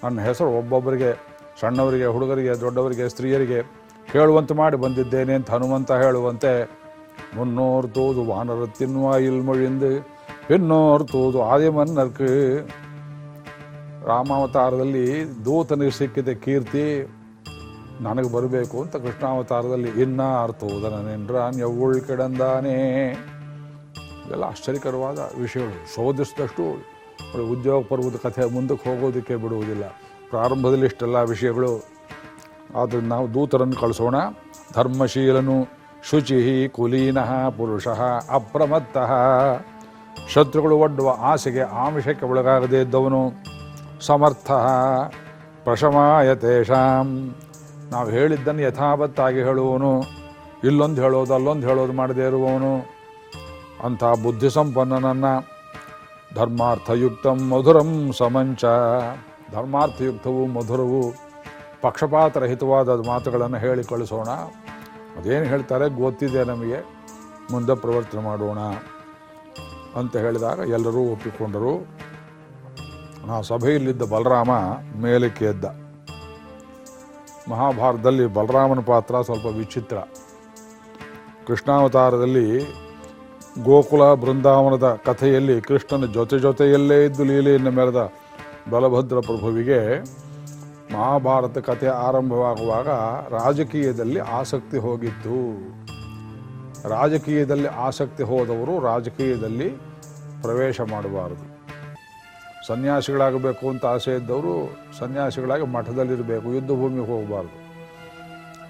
ನನ್ನ ಹೆಸರು ಒಬ್ಬೊಬ್ಬರಿಗೆ, ಸಣ್ಣವರಿಗೆ, ಹುಡುಗರಿಗೆ, ದೊಡ್ಡವರಿಗೆ, ಸ್ತ್ರೀಯರಿಗೆ ಹೇಳುವಂತೆ ಮಾಡಿ ಬಂದಿದ್ದೇನೆ ಅಂತ ಹನುಮಂತ ಹೇಳುವಂತೆ, ಮುನ್ನೋರ್ ತೋದು ವಾನರ ತಿನ್ನುವ ಇಲ್ಮೊಳಿಂದು, ಹಿನ್ನೋರ್ ತೋದು ಆದಿಮನ್ನರ್ಕ ರಾಮಾವತಾರದಲ್ಲಿ ದೂತನಿಗೆ ಸಿಕ್ಕಿದ ಕೀರ್ತಿ, ನನಗೆ ಬರಬೇಕು ಅಂತ ಕೃಷ್ಣಾವತಾರದಲ್ಲಿ ಇನ್ನ ಅರ್ಥೋದನ ನೆನ್ರಾನ್ ಎವ್ವುಳ್ ಕಿಡಂದಾನೇ. ಇವೆಲ್ಲ ಆಶ್ಚರ್ಯಕರವಾದ ವಿಷಯಗಳು. ಶೋಧಿಸಿದಷ್ಟು ಉದ್ಯೋಗ ಪರ್ವದ ಕಥೆ ಮುಂದಕ್ಕೆ ಹೋಗೋದಕ್ಕೆ ಬಿಡುವುದಿಲ್ಲ. ಪ್ರಾರಂಭದಲ್ಲಿ ಇಷ್ಟೆಲ್ಲ ವಿಷಯಗಳು ಆದ್ದರಿಂದ ನಾವು ದೂತರನ್ನು ಕಳಿಸೋಣ. ಧರ್ಮಶೀಲನು ಶುಚಿ ಕುಲೀನಃ ಪುರುಷ ಅಪ್ರಮತ್ತಃ. ಶತ್ರುಗಳು ಒಡ್ಡುವ ಆಸೆಗೆ ಆಮಿಷಕ್ಕೆ ಒಳಗಾಗದೇ ಇದ್ದವನು ಸಮರ್ಥ. ಪ್ರಶಮಾಯ ತೇಷಾಂ. ನಾವು ಹೇಳಿದ್ದನ್ನು ಯಥಾವತ್ತಾಗಿ ಹೇಳುವವನು, ಇಲ್ಲೊಂದು ಹೇಳೋದು ಅಲ್ಲೊಂದು ಹೇಳೋದು ಮಾಡದೇ ಇರುವವನು. ಅಂಥ ಬುದ್ಧಿ ಸಂಪನ್ನನನ್ನ ಧರ್ಮಾರ್ಥಯುಕ್ತಂ ಮಧುರಂ ಸಮಂಚ. ಧರ್ಮಾರ್ಥಯುಕ್ತವು ಮಧುರವು ಪಕ್ಷಪಾತರಹಿತವಾದ ಮಾತುಗಳನ್ನು ಹೇಳಿ ಕಳಿಸೋಣ ಅದೇನು ಹೇಳ್ತಾರೆ? ಗೊತ್ತಿದೆ ನಮಗೆ. ಮುಂದೆ ಪ್ರವರ್ತನೆ ಮಾಡೋಣ ಅಂತ ಹೇಳಿದಾಗ ಎಲ್ಲರೂ ಒಪ್ಪಿಕೊಂಡರು. ಆ ಸಭೆಯಲ್ಲಿದ್ದ ಬಲರಾಮ ಮೇಲಕ್ಕೆ ಎದ್ದ. ಮಹಾಭಾರತದಲ್ಲಿ ಬಲರಾಮನ ಪಾತ್ರ ಸ್ವಲ್ಪ ವಿಚಿತ್ರ. ಕೃಷ್ಣಾವತಾರದಲ್ಲಿ ಗೋಕುಲ ಬೃಂದಾವನದ ಕಥೆಯಲ್ಲಿ ಕೃಷ್ಣನ ಜೊತೆ ಜೊತೆಯಲ್ಲೇ ಇದ್ದು ಲೀಲೆಯನ್ನು ಮೆರೆದ ಬಲಭದ್ರ ಪ್ರಭುವಿಗೆ ಮಹಾಭಾರತ ಕಥೆ ಆರಂಭವಾಗುವಾಗ ರಾಜಕೀಯದಲ್ಲಿ ಆಸಕ್ತಿ ಹೋಗಿತ್ತು. ರಾಜಕೀಯದಲ್ಲಿ ಆಸಕ್ತಿ ಹೋದವರು ರಾಜಕೀಯದಲ್ಲಿ ಪ್ರವೇಶ ಮಾಡಬಾರದು. ಸನ್ಯಾಸಿಗಳಾಗಬೇಕು ಅಂತ ಆಸೆ ಇದ್ದವರು ಸನ್ಯಾಸಿಗಳಾಗಿ ಮಠದಲ್ಲಿರಬೇಕು ಯುದ್ಧ ಭೂಮಿಗೆ ಹೋಗಬಾರ್ದು.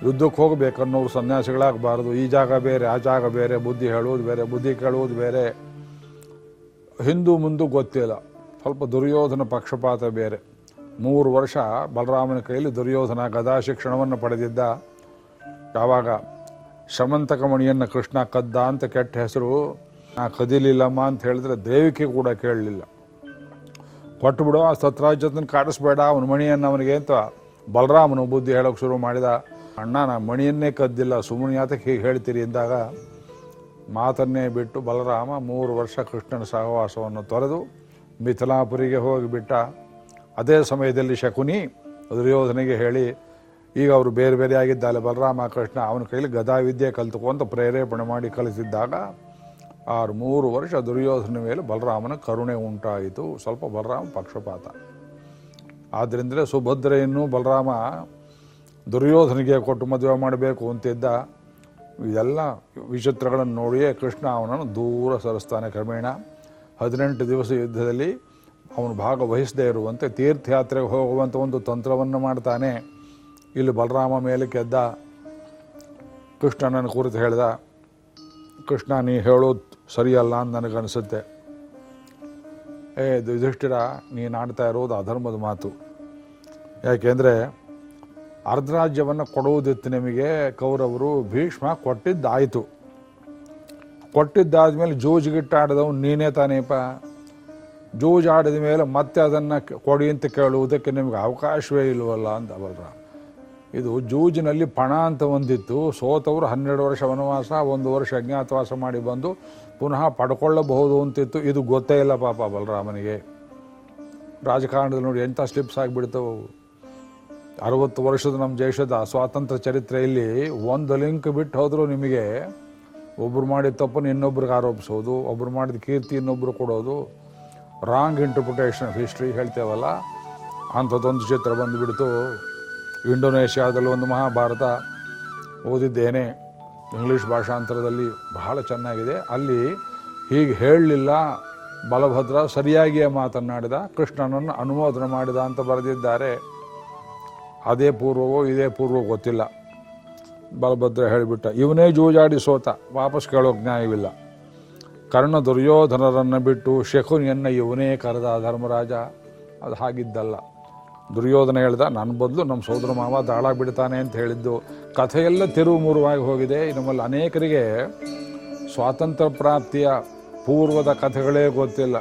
ಯುದ್ಧಕ್ಕೆ ಹೋಗಬೇಕನ್ನೋರು ಸನ್ಯಾಸಿಗಳಾಗಬಾರ್ದು. ಈ ಜಾಗ ಬೇರೆ, ಆ ಜಾಗ ಬೇರೆ, ಬುದ್ಧಿ ಹೇಳುವುದು ಬೇರೆ, ಬುದ್ಧಿ ಕೇಳುವುದು ಬೇರೆ. ಹಿಂದೂ ಮುಂದೂ ಗೊತ್ತಿಲ್ಲ. ಸ್ವಲ್ಪ ದುರ್ಯೋಧನ ಪಕ್ಷಪಾತ ಬೇರೆ. ಮೂರು ವರ್ಷ ಬಲರಾಮನ ಕೈಯಲ್ಲಿ ದುರ್ಯೋಧನ ಗದಾ ಶಿಕ್ಷಣವನ್ನು ಪಡೆದಿದ್ದ. ಯಾವಾಗ ಶಮಂತಕ ಮಣಿಯನ್ನು ಕೃಷ್ಣ ಕದ್ದ ಅಂತ ಕೆಟ್ಟ ಹೆಸರು, ನಾ ಕದಿಲಿಲ್ಲಮ್ಮ ಅಂತ ಹೇಳಿದ್ರೆ ದೇವಿಕೆ ಕೂಡ ಕೇಳಲಿಲ್ಲ. ಕೊಟ್ಟು ಬಿಡು, ಆ ಸತ್ರಾಜ್ಯತನ ಕಾಡಿಸ್ಬೇಡ, ಅವನ ಮಣಿಯನ್ನು ಅವನಿಗೆ ಅಂತ ಬಲರಾಮನು ಬುದ್ಧಿ ಹೇಳೋಕೆ ಶುರು ಮಾಡಿದ. ಅಣ್ಣ ಮಣಿಯನ್ನೇ ಕದ್ದಿಲ್ಲ, ಸುಮ್ಮನೆ ಯಾತಕ್ಕೆ ಹೀಗೆ ಹೇಳ್ತೀರಿ ಎಂದಾಗ, ಮಾತನ್ನೇ ಬಿಟ್ಟು ಬಲರಾಮ ಮೂರು ವರ್ಷ ಕೃಷ್ಣನ ಸಹವಾಸವನ್ನು ತೊರೆದು ಮಿಥಿಲಾಪುರಿಗೆ ಹೋಗಿಬಿಟ್ಟ. ಅದೇ ಸಮಯದಲ್ಲಿ ಶಕುನಿ ದುರ್ಯೋಧನಿಗೆ ಹೇಳಿ, ಈಗ ಅವರು ಬೇರೆ ಬೇರೆ ಆಗಿದ್ದಾರೆ, ಬಲರಾಮ ಕೃಷ್ಣ, ಅವನ ಕೈಲಿ ಗದಾವಿದ್ಯೆ ಕಲ್ತುಕೊಂತ ಪ್ರೇರೇಪಣೆ ಮಾಡಿ ಕಲಿಸಿದ್ದಾಗ ಆರು ಮೂರು ವರ್ಷ ದುರ್ಯೋಧನ ಮೇಲೆ ಬಲರಾಮನ ಕರುಣೆ ಉಂಟಾಯಿತು. ಸ್ವಲ್ಪ ಬಲರಾಮ ಪಕ್ಷಪಾತ. ಆದ್ದರಿಂದಲೇ ಸುಭದ್ರೆಯನ್ನು ಬಲರಾಮ ದುರ್ಯೋಧನಿಗೆ ಕೊಟ್ಟು ಮದುವೆ ಮಾಡಬೇಕು ಅಂತಿದ್ದ, ಇದೆಲ್ಲ ವಿಚಿತ್ರಗಳನ್ನು ನೋಡಿಯೇ ಕೃಷ್ಣ ಅವನನ್ನು ದೂರ ಸರಿಸ್ತಾನೆ ಕ್ರಮೇಣ. ಹದಿನೆಂಟು ದಿವಸ ಯುದ್ಧದಲ್ಲಿ ಅವನು ಭಾಗವಹಿಸದೇ ಇರುವಂತೆ ತೀರ್ಥಯಾತ್ರೆಗೆ ಹೋಗುವಂಥ ಒಂದು ತಂತ್ರವನ್ನು ಮಾಡ್ತಾನೆ. ಇಲ್ಲಿ ಬಲರಾಮ ಮೇಲೆ ಕೆದ್ದ. ಕೃಷ್ಣನನ್ನು ಕುರಿತು ಹೇಳ್ದ, ಕೃಷ್ಣ, ನೀ ಹೇಳೋದು ಸರಿಯಲ್ಲ ಅಂತ ನನಗನ್ಸುತ್ತೆ. ಏ, ಯುಧಿಷ್ಠಿರ ನೀನು ಆಡ್ತಾ ಇರೋದು ಅಧರ್ಮದ ಮಾತು. ಯಾಕೆಂದರೆ ಅರ್ಧರಾಜ್ಯವನ್ನು ಕೊಡುವುದಿತ್ತು ನಿಮಗೆ, ಕೌರವರು ಭೀಷ್ಮ ಕೊಟ್ಟಿದ್ದಾಯಿತು. ಕೊಟ್ಟಿದ್ದಾದ್ಮೇಲೆ ಜೂಜಿಗಿಟ್ಟಾಡಿದವನು ನೀನೇ ತಾನೇಪ? ಜೂಜ್ ಆಡಿದ ಮೇಲೆ ಮತ್ತೆ ಅದನ್ನು ಕೊಡಿ ಅಂತ ಕೇಳುವುದಕ್ಕೆ ನಿಮಗೆ ಅವಕಾಶವೇ ಇಲ್ವಲ್ಲ ಅಂತ ಬಲರಾಮ. ಇದು ಜೂಜಿನಲ್ಲಿ ಪಣ ಅಂತ ಒಂದಿತ್ತು. ಸೋತವರು ಹನ್ನೆರಡು ವರ್ಷ ವನವಾಸ, ಒಂದು ವರ್ಷ ಅಜ್ಞಾತವಾಸ ಮಾಡಿ ಬಂದು ಪುನಃ ಪಡ್ಕೊಳ್ಳಬಹುದು ಅಂತಿತ್ತು. ಇದು ಗೊತ್ತೇ ಇಲ್ಲ ಪಾಪ ಬಲರಾಮನಿಗೆ. ರಾಜಕಾರಣದಲ್ಲಿ ನೋಡಿ ಎಂಥ ಸ್ಲಿಪ್ಸ್ ಆಗಿಬಿಡ್ತವು. ಅರವತ್ತು ವರ್ಷದ ನಮ್ಮ ದೇಶದ ಸ್ವಾತಂತ್ರ್ಯ ಚರಿತ್ರೆಯಲ್ಲಿ ಒಂದು ಲಿಂಕ್ ಬಿಟ್ಟು ಹೋದರೂ ನಿಮಗೆ. ಒಬ್ಬರು ಮಾಡಿದ ತಪ್ಪನ್ನು ಇನ್ನೊಬ್ರಿಗೆ ಆರೋಪಿಸೋದು ಒಬ್ಬರು ಮಾಡಿದ ಕೀರ್ತಿ ಇನ್ನೊಬ್ರು ಕೊಡೋದು. ರಾಂಗ್ ಇಂಟರ್ಪ್ರಿಟೇಷನ್ ಆಫ್ ಹಿಸ್ಟ್ರಿ ಹೇಳ್ತೇವಲ್ಲ? ಅಂಥದ್ದೊಂದು ಚಿತ್ರ ಬಂದುಬಿಡ್ತು. ಇಂಡೋನೇಷ್ಯಾದಲ್ಲಿ ಒಂದು ಮಹಾಭಾರತ ಓದಿದ್ದೇನೆ. ಇಂಗ್ಲೀಷ್ ಭಾಷಾಂತರದಲ್ಲಿ ಬಹಳ ಚೆನ್ನಾಗಿದೆ. ಅಲ್ಲಿ ಹೀಗೆ ಹೇಳಲಿಲ್ಲ. ಬಲಭದ್ರ ಸರಿಯಾಗಿಯೇ ಮಾತನಾಡಿದ. ಕೃಷ್ಣನನ್ನು ಅನುಮೋದನೆ ಮಾಡಿದ ಅಂತ ಬರೆದಿದ್ದಾರೆ. ಅದೇ ಪೂರ್ವವೋ, ಇದೇ ಪೂರ್ವವೋ ಗೊತ್ತಿಲ್ಲ. ಬಲಭದ್ರ ಹೇಳಿಬಿಟ್ಟ, ಇವನೇ ಜೂಜಾಡಿ ಸೋತ. ವಾಪಸ್ ಕೇಳೋ ನ್ಯಾಯವಿಲ್ಲ. ಕರ್ಣ ದುರ್ಯೋಧನರನ್ನು ಬಿಟ್ಟು ಶಕುನಿಯನ್ನ ಇವನೇ ಕರೆದ ಧರ್ಮರಾಜ. ಅದು ಹಾಗಿದ್ದಲ್ಲ. ದುರ್ಯೋಧನ ಹೇಳ್ದ ನನ್ನ ಬದಲು ನಮ್ಮ ಸೋದರ ಮಾವ ದಾಳ ಬಿಡ್ತಾನೆ ಅಂತ ಹೇಳಿದ್ದು, ಕಥೆಯೆಲ್ಲ ತಿರುವು ಮೂರುವಾಗಿ ಹೋಗಿದೆ ನಮ್ಮಲ್ಲಿ ಅನೇಕರಿಗೆ ಸ್ವಾತಂತ್ರ್ಯ ಪ್ರಾಪ್ತಿಯ ಪೂರ್ವದ ಕಥೆಗಳೇ ಗೊತ್ತಿಲ್ಲ.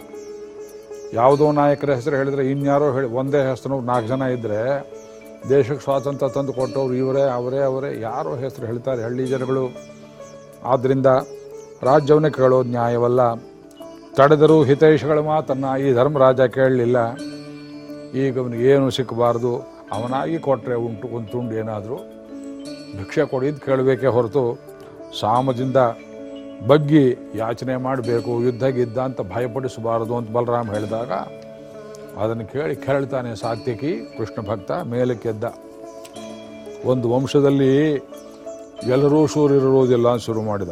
ಯಾವುದೋ ನಾಯಕರ ಹೆಸರು ಹೇಳಿದರೆ, ಇನ್ಯಾರೋ ಹೇಳಿ, ಒಂದೇ ಹೆಸರು, ನಾಲ್ಕು ಜನ ಇದ್ದರೆ ದೇಶಕ್ಕೆ ಸ್ವಾತಂತ್ರ್ಯ ತಂದು ಕೊಟ್ಟವ್ರು ಇವರೇ, ಅವರೇ ಅವರೇ, ಯಾರೋ ಹೆಸರು ಹೇಳ್ತಾರೆ ಹಳ್ಳಿ ಜನಗಳು. ಆದ್ದರಿಂದ ರಾಜ್ಯವನ್ನು ಕೇಳೋದು ನ್ಯಾಯವಲ್ಲ. ತಡೆದರೂ ಹಿತೈಷಿಗಳ ಮಾತನ್ನ ಈ ಧರ್ಮರಾಜ ಕೇಳಲಿಲ್ಲ. ಈಗ ಅವನಿಗೆ ಏನು ಸಿಕ್ಕಬಾರ್ದು, ಅವನಾಗಿ ಕೊಟ್ಟರೆ ಉಂಟು, ಒಂದು ತುಂಡು ಏನಾದರೂ ಭಿಕ್ಷೆ ಕೊಡಿದ್ದು ಕೇಳಬೇಕೇ ಹೊರತು ಸಾಮದಿಂದ ಬಗ್ಗಿ ಯಾಚನೆ ಮಾಡಬೇಕು, ಯುದ್ಧ ಗಿದ್ದ ಅಂತ ಭಯಪಡಿಸಬಾರದು ಅಂತ ಬಲರಾಮ್ ಹೇಳಿದಾಗ ಅದನ್ನು ಕೇಳಿ ಕೇಳ್ತಾನೆ ಸಾತ್ಯಕಿ ಕೃಷ್ಣ ಭಕ್ತ, ಮೇಲಕ್ಕೆದ್ದ. ಒಂದು ವಂಶದಲ್ಲಿ ಎಲ್ಲರೂ ಶೂರಿರುವುದಿಲ್ಲ ಅಂತ ಶುರು ಮಾಡಿದ.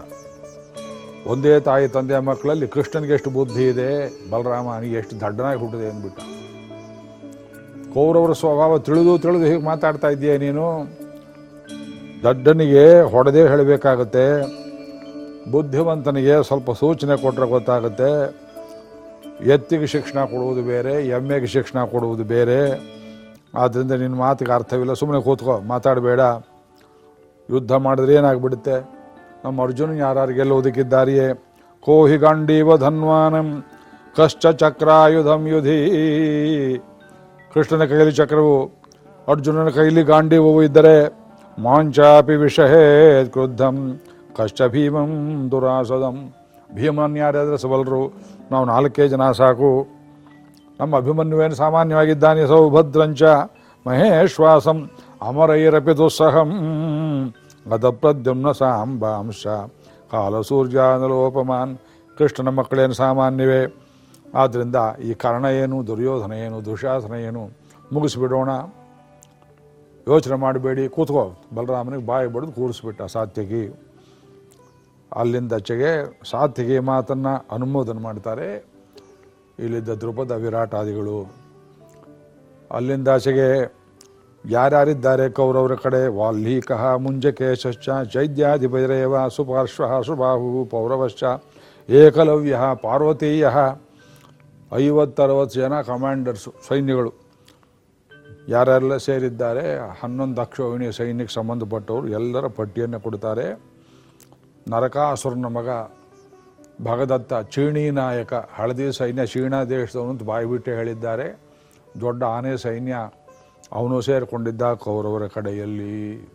ಒಂದೇ ತಾಯಿ ತಂದೆಯ ಮಕ್ಕಳಲ್ಲಿ ಕೃಷ್ಣನಿಗೆ ಎಷ್ಟು ಬುದ್ಧಿ ಇದೆ? ಬಲರಾಮನಿಗೆ ಎಷ್ಟು ದಡ್ಡನಾಗಿ ಹುಟ್ಟಿದೆ ಅಂದ್ಬಿಟ್ಟ. ಕೌರವರ ಸ್ವಭಾವ ತಿಳಿದು ತಿಳಿದು ಹೀಗೆ ಮಾತಾಡ್ತಾ ಇದ್ದೀಯಾ ನೀನು? ದಡ್ಡನಿಗೆ ಹೊಡೆದೇ ಹೇಳಬೇಕಾಗತ್ತೆ. ಬುದ್ಧಿವಂತನಿಗೆ ಸ್ವಲ್ಪ ಸೂಚನೆ ಕೊಟ್ಟರೆ ಗೊತ್ತಾಗುತ್ತೆ. ಎತ್ತಿಗೆ ಶಿಕ್ಷಣ ಕೊಡುವುದು ಬೇರೆ, ಎಮ್ಮೆಗೆ ಶಿಕ್ಷಣ ಕೊಡುವುದು ಬೇರೆ. ಆದ್ದರಿಂದ ನಿನ್ನ ಮಾತಿಗೆ ಅರ್ಥವಿಲ್ಲ. ಸುಮ್ಮನೆ ಕೂತ್ಕೋ, ಮಾತಾಡಬೇಡ. ಯುದ್ಧ ಮಾಡಿದ್ರೆ ಏನಾಗ್ಬಿಡುತ್ತೆ? ನಮ್ಮ ಅರ್ಜುನ್ ಯಾರು ಗೆಲ್ಲುವುದಕ್ಕಿದ್ದಾರೆಯೇ? ಕೋಹಿ ಗಂಡೀವ ಧನ್ವಾನಂ, ಕಷ್ಟ ಚಕ್ರಾಯುಧಂ ಯುಧಿ. ಕೃಷ್ಣನ ಕೈಯಲ್ಲಿ ಚಕ್ರವು, ಅರ್ಜುನನ ಕೈಲಿ ಗಾಂಡೀವವು ಇದ್ದರೆ ಮಾಂಚಾಪಿ ವಿಷಹೇ ಕ್ರುದ್ಧಂ, ಕಷ್ಟ ಭೀಮಂ ದುರಾಸದಂ. ಭೀಮನ್ ಯಾರಾದರೆ ಸಬಲರು, ನಾವು ನಾಲ್ಕೇ ಜನ ಸಾಕು. ನಮ್ಮ ಅಭಿಮನ್ಯುವೇನು ಸಾಮಾನ್ಯವಾಗಿದ್ದಾನೆ, ಸೌಭದ್ರಂಚ ಮಹೇಶ್ವಾಸಂ ಅಮರೈರಪಿ ದುಸ್ಸಹಂ ಗತಪ್ರದ್ಯುಮ್ನ ಸಾಂಬಾಂಶ ಕಾಲಸೂರ್ಯಾನಲೋಪಮಾನ್. ಕೃಷ್ಣನ ಮಕ್ಕಳೇನು ಸಾಮಾನ್ಯವೇ? ಆದ್ದರಿಂದ ಈ ಕಾರಣ ಏನು, ದುರ್ಯೋಧನ ಏನು, ದುಶಾಸನ ಏನು? ಮುಗಿಸಿಬಿಡೋಣ. ಯೋಚನೆ ಮಾಡಬೇಡಿ, ಕೂತ್ಕೋ. ಬಲರಾಮನಿಗೆ ಬಾಯಿ ಬಡಿದು ಕೂರಿಸ್ಬಿಟ್ಟ ಸಾತ್ಯಕಿ ಅಲ್ಲಿಂದಚೆಗೆ ಸಾತ್ವಿಗೆ ಮಾತನ್ನು ಅನುಮೋದನೆ ಮಾಡ್ತಾರೆ. ಇಲ್ಲಿದ್ದ ದ್ರುಪದ ವಿರಾಟಾದಿಗಳು. ಅಲ್ಲಿಂದಾಚೆಗೆ ಯಾರ್ಯಾರಿದ್ದಾರೆ ಕೌರವರ ಕಡೆ? ವಾಲ್ಮೀಕಃ, ಮುಂಜಕೇಶಶ್ಚ ಚೈದ್ಯಾಧಿಪೈರೇವ ಸುಪಾರ್ಶ್ವ, ಸುಬಾಹು, ಪೌರವಶ್ಚ, ಏಕಲವ್ಯ, ಪಾರ್ವತೀಯ, ಐವತ್ತರವತ್ತು ಜನ ಕಮಾಂಡರ್ಸು, ಸೈನ್ಯಗಳು. ಯಾರೆಲ್ಲ ಸೇರಿದ್ದಾರೆ? ಹನ್ನೊಂದು ಅಕ್ಷೋಹಿಣಿ ಸೈನ್ಯಕ್ಕೆ ಸಂಬಂಧಪಟ್ಟವರು ಎಲ್ಲರ ಪಟ್ಟಿಯನ್ನು ಕೊಡ್ತಾರೆ. ನರಕಾಸುರನ ಮಗ ಭಗದತ್ತ ಚೀಣಿ ನಾಯಕ, ಹಳದಿ ಸೈನ್ಯ ಚೀನಾ ದೇಶದವನು ಅಂತ ಬಾಯಿಬಿಟ್ಟು ಹೇಳಿದ್ದಾರೆ. ದೊಡ್ಡ ಆನೆ ಸೈನ್ಯ ಅವನು ಸೇರಿಕೊಂಡಿದ್ದ ಕೌರವರ ಕಡೆಯಲ್ಲಿ.